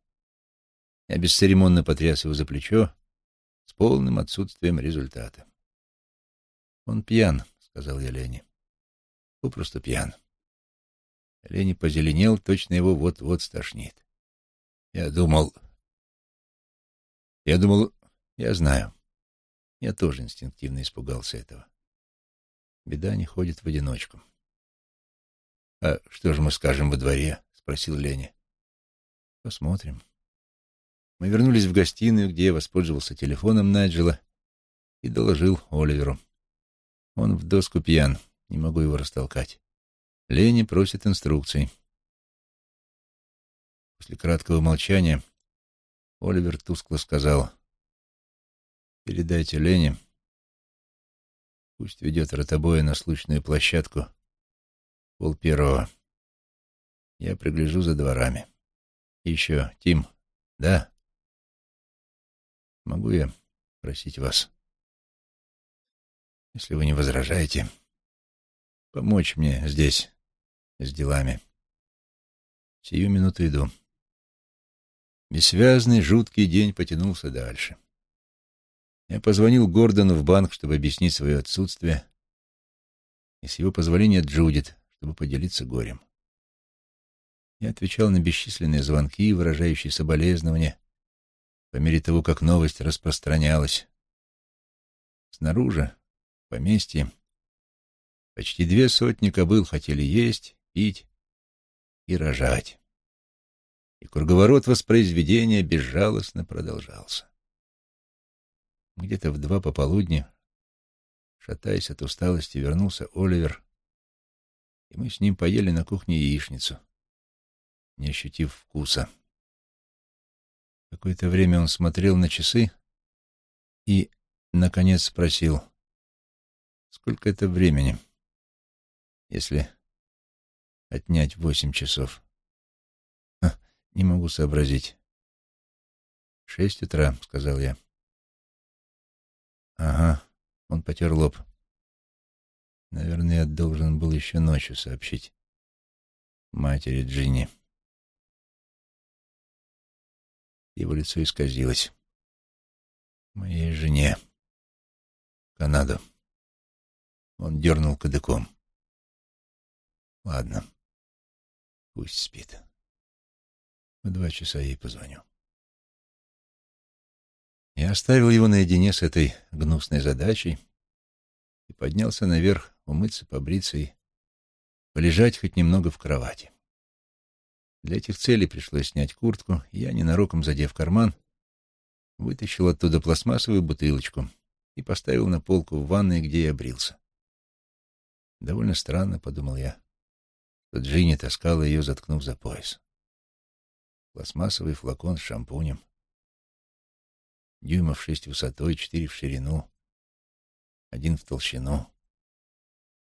Я бесцеремонно потряс его за плечо с полным отсутствием результата. «Он пьян», — сказал я Лене. «Попросту пьян». Лене позеленел, точно его вот-вот стошнит. Я думал... Я думал... Я знаю. Я тоже инстинктивно испугался этого. Беда не ходит в одиночку. — А что же мы скажем во дворе? — спросил Леня. — Посмотрим. Мы вернулись в гостиную, где я воспользовался телефоном Найджела и доложил Оливеру. Он в доску пьян, не могу его растолкать. Леня просит инструкций. После краткого молчания Оливер тускло сказал, «Передайте Лене, пусть ведет ротобоя на случную площадку пол первого. Я пригляжу за дворами. Еще, Тим, да? Могу я просить вас, если вы не возражаете, помочь мне здесь с делами?» Сию минуту иду. Бессвязный, жуткий день потянулся дальше. Я позвонил Гордону в банк, чтобы объяснить свое отсутствие, и с его позволения Джудит, чтобы поделиться горем. Я отвечал на бесчисленные звонки, выражающие соболезнования, по мере того, как новость распространялась. Снаружи, в поместье, почти две сотни кобыл хотели есть, пить, и рожать. И круговорот воспроизведения безжалостно продолжался. Где-то в два пополудни, шатаясь от усталости, вернулся Оливер, и мы с ним поели на кухне яичницу, не ощутив вкуса. Какое-то время он смотрел на часы и, наконец, спросил, сколько это времени, если отнять восемь часов. Ха, не могу сообразить. Шесть утра, — сказал я. Ага, он потер лоб. Наверное, я должен был еще ночью сообщить матери Джинни. Его лицо исказилось. Моей жене. Канаду. Он дернул кадыком. Ладно. Пусть спит. В два часа ей позвоню. Я оставил его наедине с этой гнусной задачей и поднялся наверх умыться, побриться и полежать хоть немного в кровати. Для этих целей пришлось снять куртку, и я, ненароком задев карман, вытащил оттуда пластмассовую бутылочку и поставил на полку в ванной, где я брился. Довольно странно, — подумал я, что Джинни таскала ее, заткнув за пояс. Пластмассовый флакон с шампунем. Дюймов шесть высотой, четыре в ширину, один в толщину.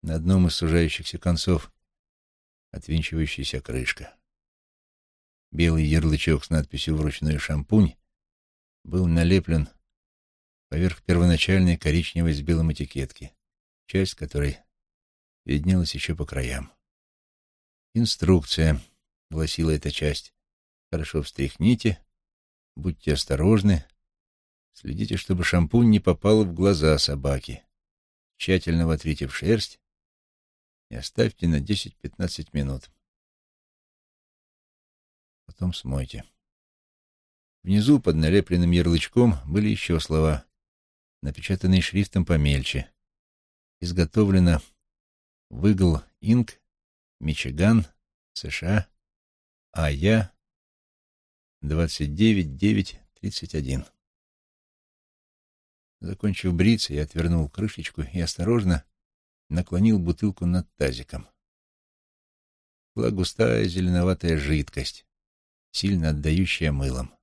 На одном из сужающихся концов отвинчивающаяся крышка. Белый ярлычок с надписью «Вручную шампунь» был налеплен поверх первоначальной коричневой с белым этикетки, часть которой виднелась еще по краям. «Инструкция», — гласила эта часть. «Хорошо встряхните, будьте осторожны, следите, чтобы шампунь не попал в глаза собаки. Тщательно вотрите в шерсть и оставьте на 10-15 минут. Потом смойте». Внизу, под налепленным ярлычком, были еще слова, напечатанные шрифтом помельче. Изготовлено в Игл Инк Мичиган, США, а я 29.9.31. Закончив бриться, я отвернул крышечку и осторожно наклонил бутылку над тазиком. Была густая зеленоватая жидкость, сильно отдающая мылом.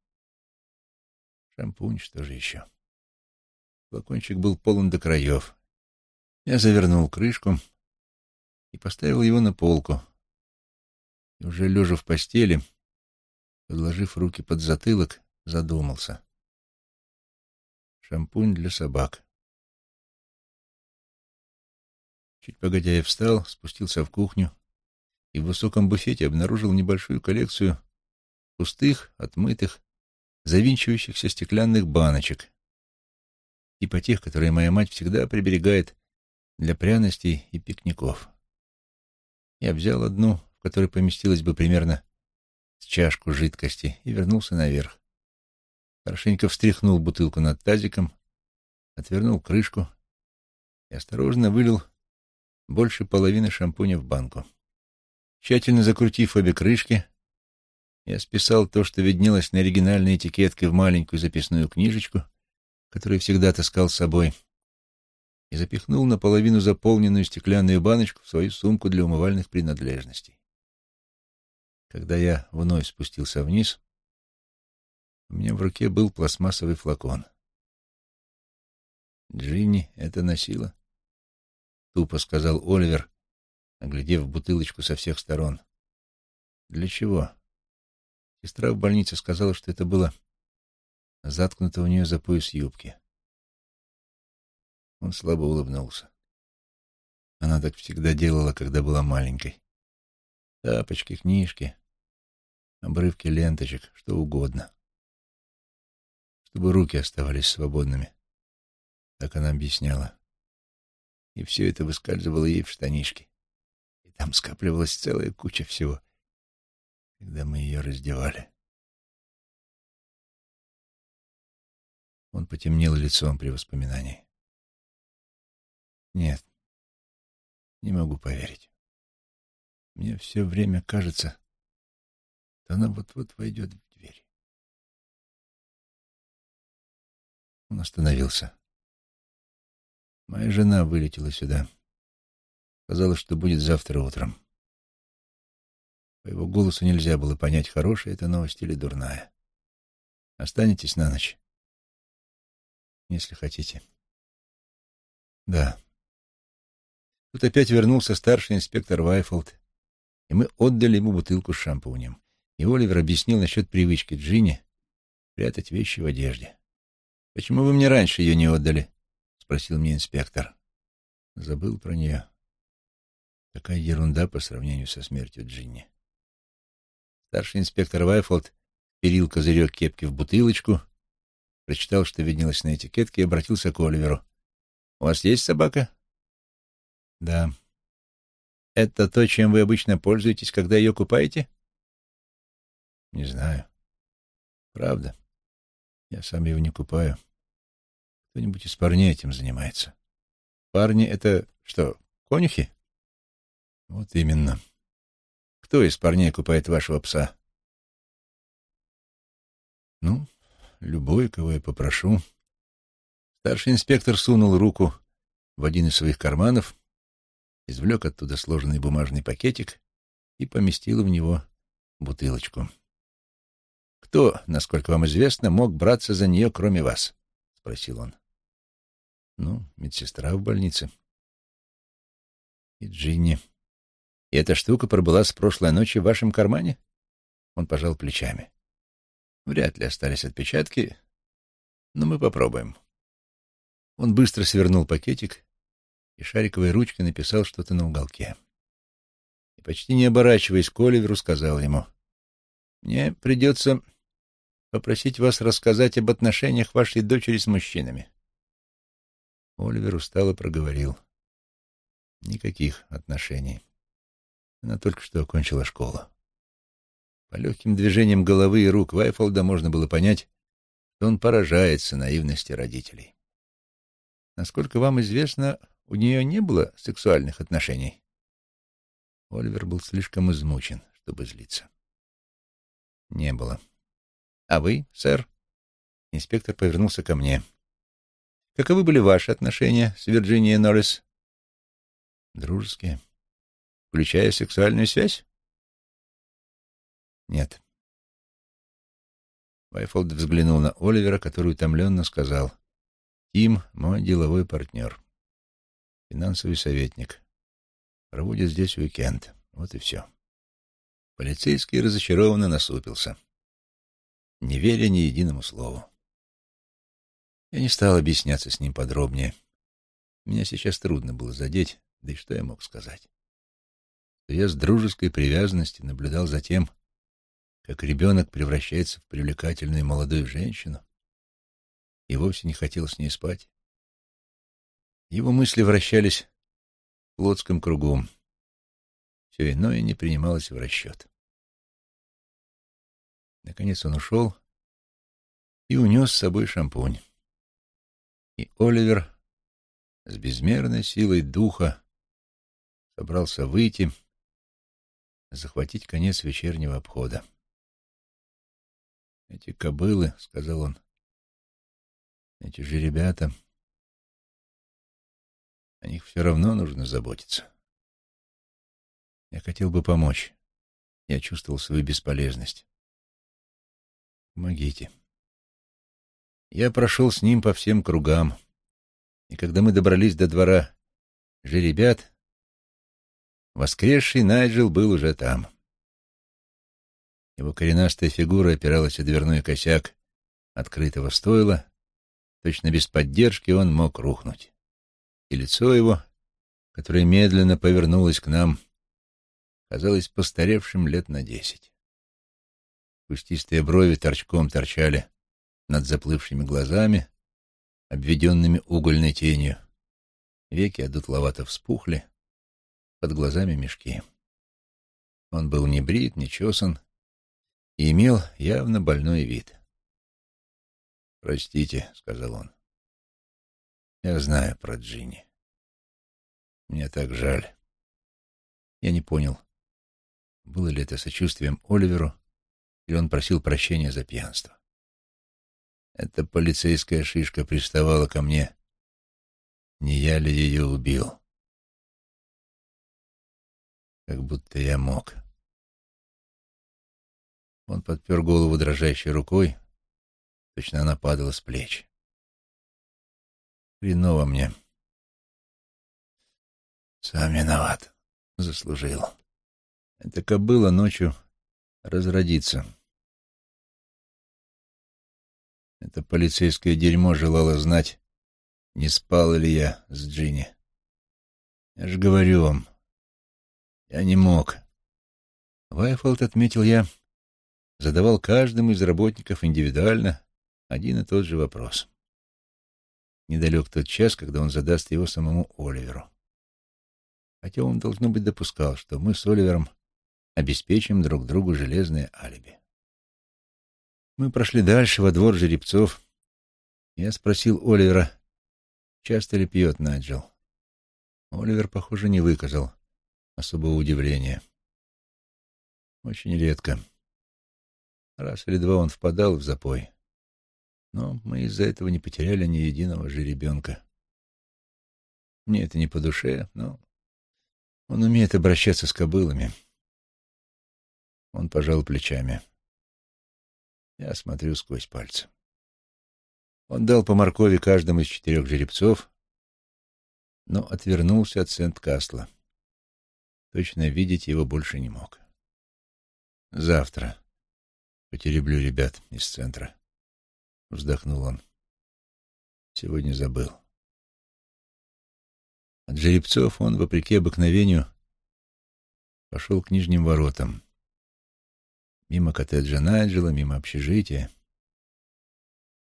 Шампунь, что же еще? Флакончик был полон до краев. Я завернул крышку, и поставил его на полку. И уже лежа в постели, подложив руки под затылок, задумался. Шампунь для собак. Чуть погодя я встал, спустился в кухню и в высоком буфете обнаружил небольшую коллекцию пустых, отмытых, завинчивающихся стеклянных баночек, типа тех, которые моя мать всегда приберегает для пряностей и пикников. Я взял одну, в которой поместилось бы примерно с чашку жидкости, и вернулся наверх. Хорошенько встряхнул бутылку над тазиком, отвернул крышку и осторожно вылил больше половины шампуня в банку. Тщательно закрутив обе крышки, я списал то, что виднелось на оригинальной этикетке в маленькую записную книжечку, которую всегда таскал с собой, и запихнул наполовину заполненную стеклянную баночку в свою сумку для умывальных принадлежностей. Когда я вновь спустился вниз, У меня в руке был пластмассовый флакон. «Джинни это носила?» — тупо сказал Оливер, оглядев бутылочку со всех сторон. «Для чего?» Сестра в больнице сказала, что это было заткнуто у нее за пояс юбки. Он слабо улыбнулся. Она так всегда делала, когда была маленькой. Тапочки, книжки, обрывки ленточек, что угодно. Чтобы руки оставались свободными. Так она объясняла. И все это выскальзывало ей в штанишки. И там скапливалась целая куча всего, когда мы ее раздевали. Он потемнел лицом при воспоминании. Нет, не могу поверить. Мне все время кажется, что она вот-вот войдет в дверь. Он остановился. Моя жена вылетела сюда. Сказала, что будет завтра утром. По его голосу нельзя было понять, хорошая это новость или дурная. Останетесь на ночь? Если хотите. Да. Тут опять вернулся старший инспектор Вайфолд, и мы отдали ему бутылку с шампунем. И Оливер объяснил насчет привычки Джинни прятать вещи в одежде. «Почему вы мне раньше ее не отдали?» — спросил мне инспектор. Забыл про нее. Такая ерунда по сравнению со смертью Джинни. Старший инспектор Вайфолд перил козырек кепки в бутылочку, прочитал, что виднелось на этикетке, и обратился к Оливеру. «У вас есть собака?» Да. Это то, чем вы обычно пользуетесь, когда ее купаете? Не знаю. Правда. Я сам его не купаю. Кто-нибудь из парней этим занимается. Парни — это что, конюхи? Вот именно. Кто из парней купает вашего пса? Ну, любой, кого я попрошу. Старший инспектор сунул руку в один из своих карманов извлек оттуда сложенный бумажный пакетик и поместил в него бутылочку. «Кто, насколько вам известно, мог браться за нее, кроме вас?» — спросил он. «Ну, медсестра в больнице. И Джинни. И эта штука пробыла с прошлой ночи в вашем кармане?» Он пожал плечами. «Вряд ли остались отпечатки, но мы попробуем». Он быстро свернул пакетик и шариковой ручкой написал что-то на уголке. И почти не оборачиваясь к Оливеру, сказал ему, «Мне придется попросить вас рассказать об отношениях вашей дочери с мужчинами». Оливер устало проговорил. «Никаких отношений. Она только что окончила школу». По легким движениям головы и рук Вайфолда можно было понять, что он поражается наивности родителей. Насколько вам известно, у нее не было сексуальных отношений? Оливер был слишком измучен, чтобы злиться. Не было. А вы, сэр? Инспектор повернулся ко мне. Каковы были ваши отношения с Вирджинией Норрис? Дружеские. Включая сексуальную связь? Нет. Вайфолд взглянул на Оливера, который утомленно сказал. «Тим — мой деловой партнер финансовый советник. Проводит здесь уикенд. Вот и все. Полицейский разочарованно насупился, не веря ни единому слову. Я не стал объясняться с ним подробнее. Меня сейчас трудно было задеть, да и что я мог сказать? Что я с дружеской привязанностью наблюдал за тем, как ребенок превращается в привлекательную молодую женщину, и вовсе не хотел с ней спать. Его мысли вращались в плотском кругом. Все иное не принималось в расчет. Наконец он ушел и унес с собой шампунь. И Оливер с безмерной силой духа собрался выйти, захватить конец вечернего обхода. «Эти кобылы», — сказал он, — «эти же ребята...» О них все равно нужно заботиться. Я хотел бы помочь. Я чувствовал свою бесполезность. Помогите. Я прошел с ним по всем кругам, и когда мы добрались до двора жеребят, воскресший Найджел был уже там. Его коренастая фигура опиралась о дверной косяк открытого стойла, точно без поддержки он мог рухнуть. И лицо его, которое медленно повернулось к нам, казалось постаревшим лет на десять. Кустистые брови торчком торчали над заплывшими глазами, обведенными угольной тенью. Веки одутловато вспухли, под глазами мешки. Он был не брит, не чесан и имел явно больной вид. «Простите», — сказал он. «Я знаю про Джинни. Мне так жаль». Я не понял, было ли это сочувствием Оливеру, или он просил прощения за пьянство. Эта полицейская шишка приставала ко мне. Не я ли ее убил? Как будто я мог. Он подпер голову дрожащей рукой, точно она падала с плеч. Хреново мне. Сам виноват. Заслужил. Эта кобыла ночью разродится. Это полицейское дерьмо желало знать, не спал ли я с Джинни. Я же говорю вам, я не мог. Вайфолд, отметил я, задавал каждому из работников индивидуально один и тот же вопрос. Недалек тот час, когда он задаст его самому Оливеру. Хотя он, должно быть, допускал, что мы с Оливером обеспечим друг другу железное алиби. Мы прошли дальше, во двор жеребцов. Я спросил Оливера, часто ли пьет Наджел. Оливер, похоже, не выказал особого удивления. Очень редко. Раз или два он впадал в запой. Но мы из-за этого не потеряли ни единого жеребенка. Мне это не по душе, но он умеет обращаться с кобылами. Он пожал плечами. Я смотрю сквозь пальцы. Он дал по моркови каждому из четырех жеребцов, но отвернулся от Сент-Кастла. Точно видеть его больше не мог. Завтра потереблю ребят из центра. Вздохнул он. Сегодня забыл. От жеребцов он, вопреки обыкновению, пошел к нижним воротам мимо коттеджа Найджела, мимо общежития,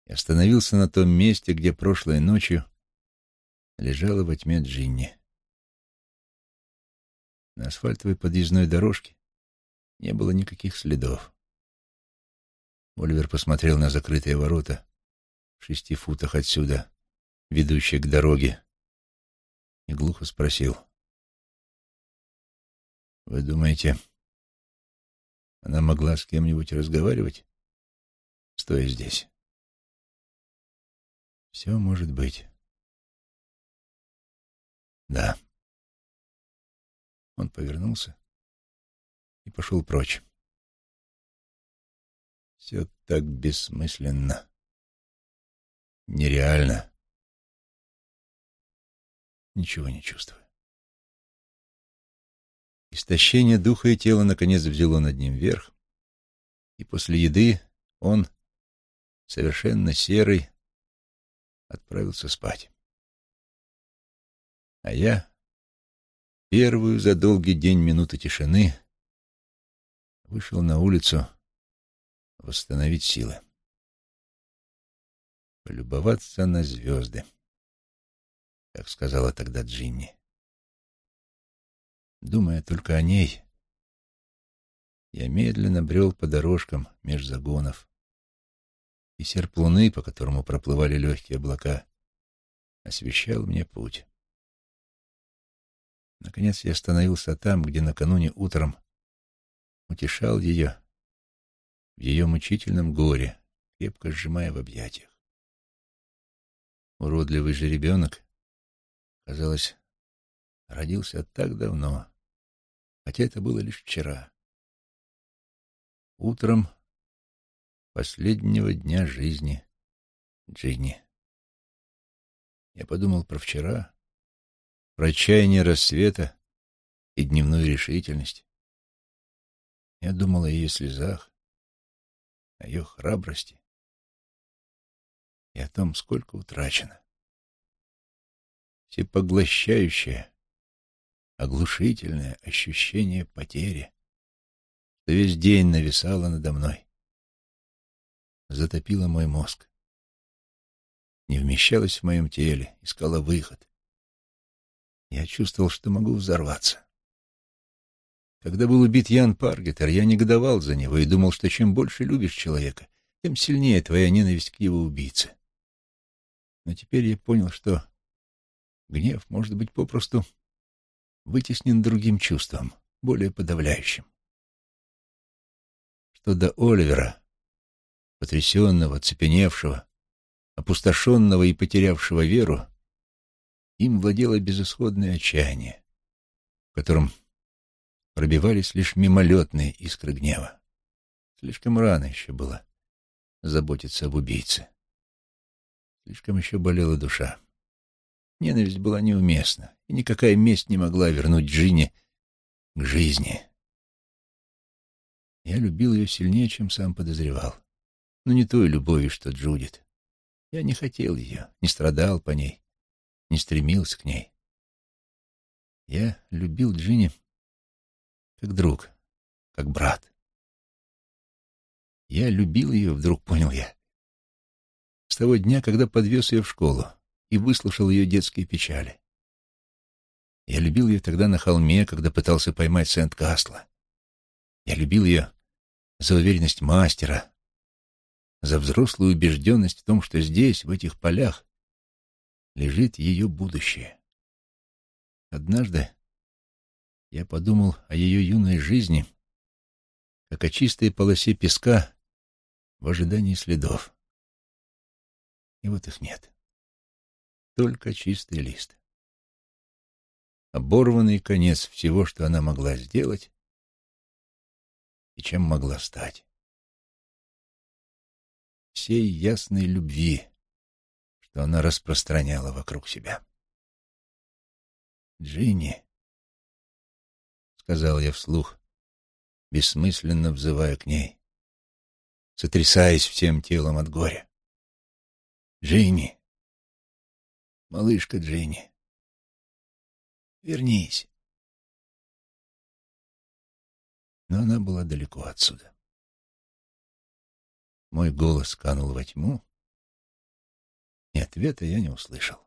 и остановился на том месте, где прошлой ночью лежала во тьме Джинни. На асфальтовой подъездной дорожке не было никаких следов. Оливер посмотрел на закрытые ворота в шести футах отсюда, ведущие к дороге, и глухо спросил. «Вы думаете, она могла с кем-нибудь разговаривать, стоя здесь. Все может быть. Да. Он повернулся и пошел прочь. Все так бессмысленно, нереально. Ничего не чувствую. Истощение духа и тела наконец взяло над ним верх, и после еды он, совершенно серый, отправился спать. А я, первую за долгий день минуты тишины, вышел на улицу восстановить силы. Полюбоваться на звезды, как сказала тогда Джинни. Думая только о ней, я медленно брел по дорожкам меж загонов, и серп луны, по которому проплывали легкие облака, освещал мне путь. Наконец я остановился там, где накануне утром утешал ее в ее мучительном горе, крепко сжимая в объятиях. Уродливый же ребенок, казалось, родился так давно, хотя это было лишь вчера. Утром последнего дня жизни Джинни. Я подумал про вчера, про отчаяние рассвета и дневную решительность. Я думал о ее слезах, о ее храбрости и о том, сколько утрачено. Всепоглощающее, оглушительное ощущение потери, что весь день нависало надо мной, затопило мой мозг не вмещалась в моем теле, искала выход. Я чувствовал, что могу взорваться. Когда был убит Ян Паргетер, я негодовал за него и думал, что чем больше любишь человека, тем сильнее твоя ненависть к его убийце. Но теперь я понял, что гнев может быть попросту вытеснен другим чувством, более подавляющим. Что до Оливера, потрясенного, цепеневшего, опустошенного и потерявшего веру, им владело безысходное отчаяние, в котором пробивались лишь мимолетные искры гнева. Слишком рано еще было заботиться об убийце. Слишком еще болела душа. Ненависть была неуместна, и никакая месть не могла вернуть Джинни к жизни. Я любил ее сильнее, чем сам подозревал. Но не той любовью, что Джудит. Я не хотел ее, не страдал по ней, не стремился к ней. Я любил Джинни как друг, как брат. Я любил ее, вдруг понял я, с того дня, когда подвез ее в школу и выслушал ее детские печали. Я любил ее тогда на холме, когда пытался поймать Сент-Кастла. Я любил ее за уверенность мастера, за взрослую убежденность в том, что здесь, в этих полях, лежит ее будущее. Однажды я подумал о ее юной жизни, как о чистой полосе песка в ожидании следов. И вот их нет. Только чистый лист. Оборванный конец всего, что она могла сделать и чем могла стать всей ясной любви, что она распространяла вокруг себя. «Джинни», — сказал я вслух, бессмысленно взывая к ней, сотрясаясь всем телом от горя. «Джинни, малышка Джинни, вернись». Но она была далеко отсюда. Мой голос канул во тьму, и ответа я не услышал.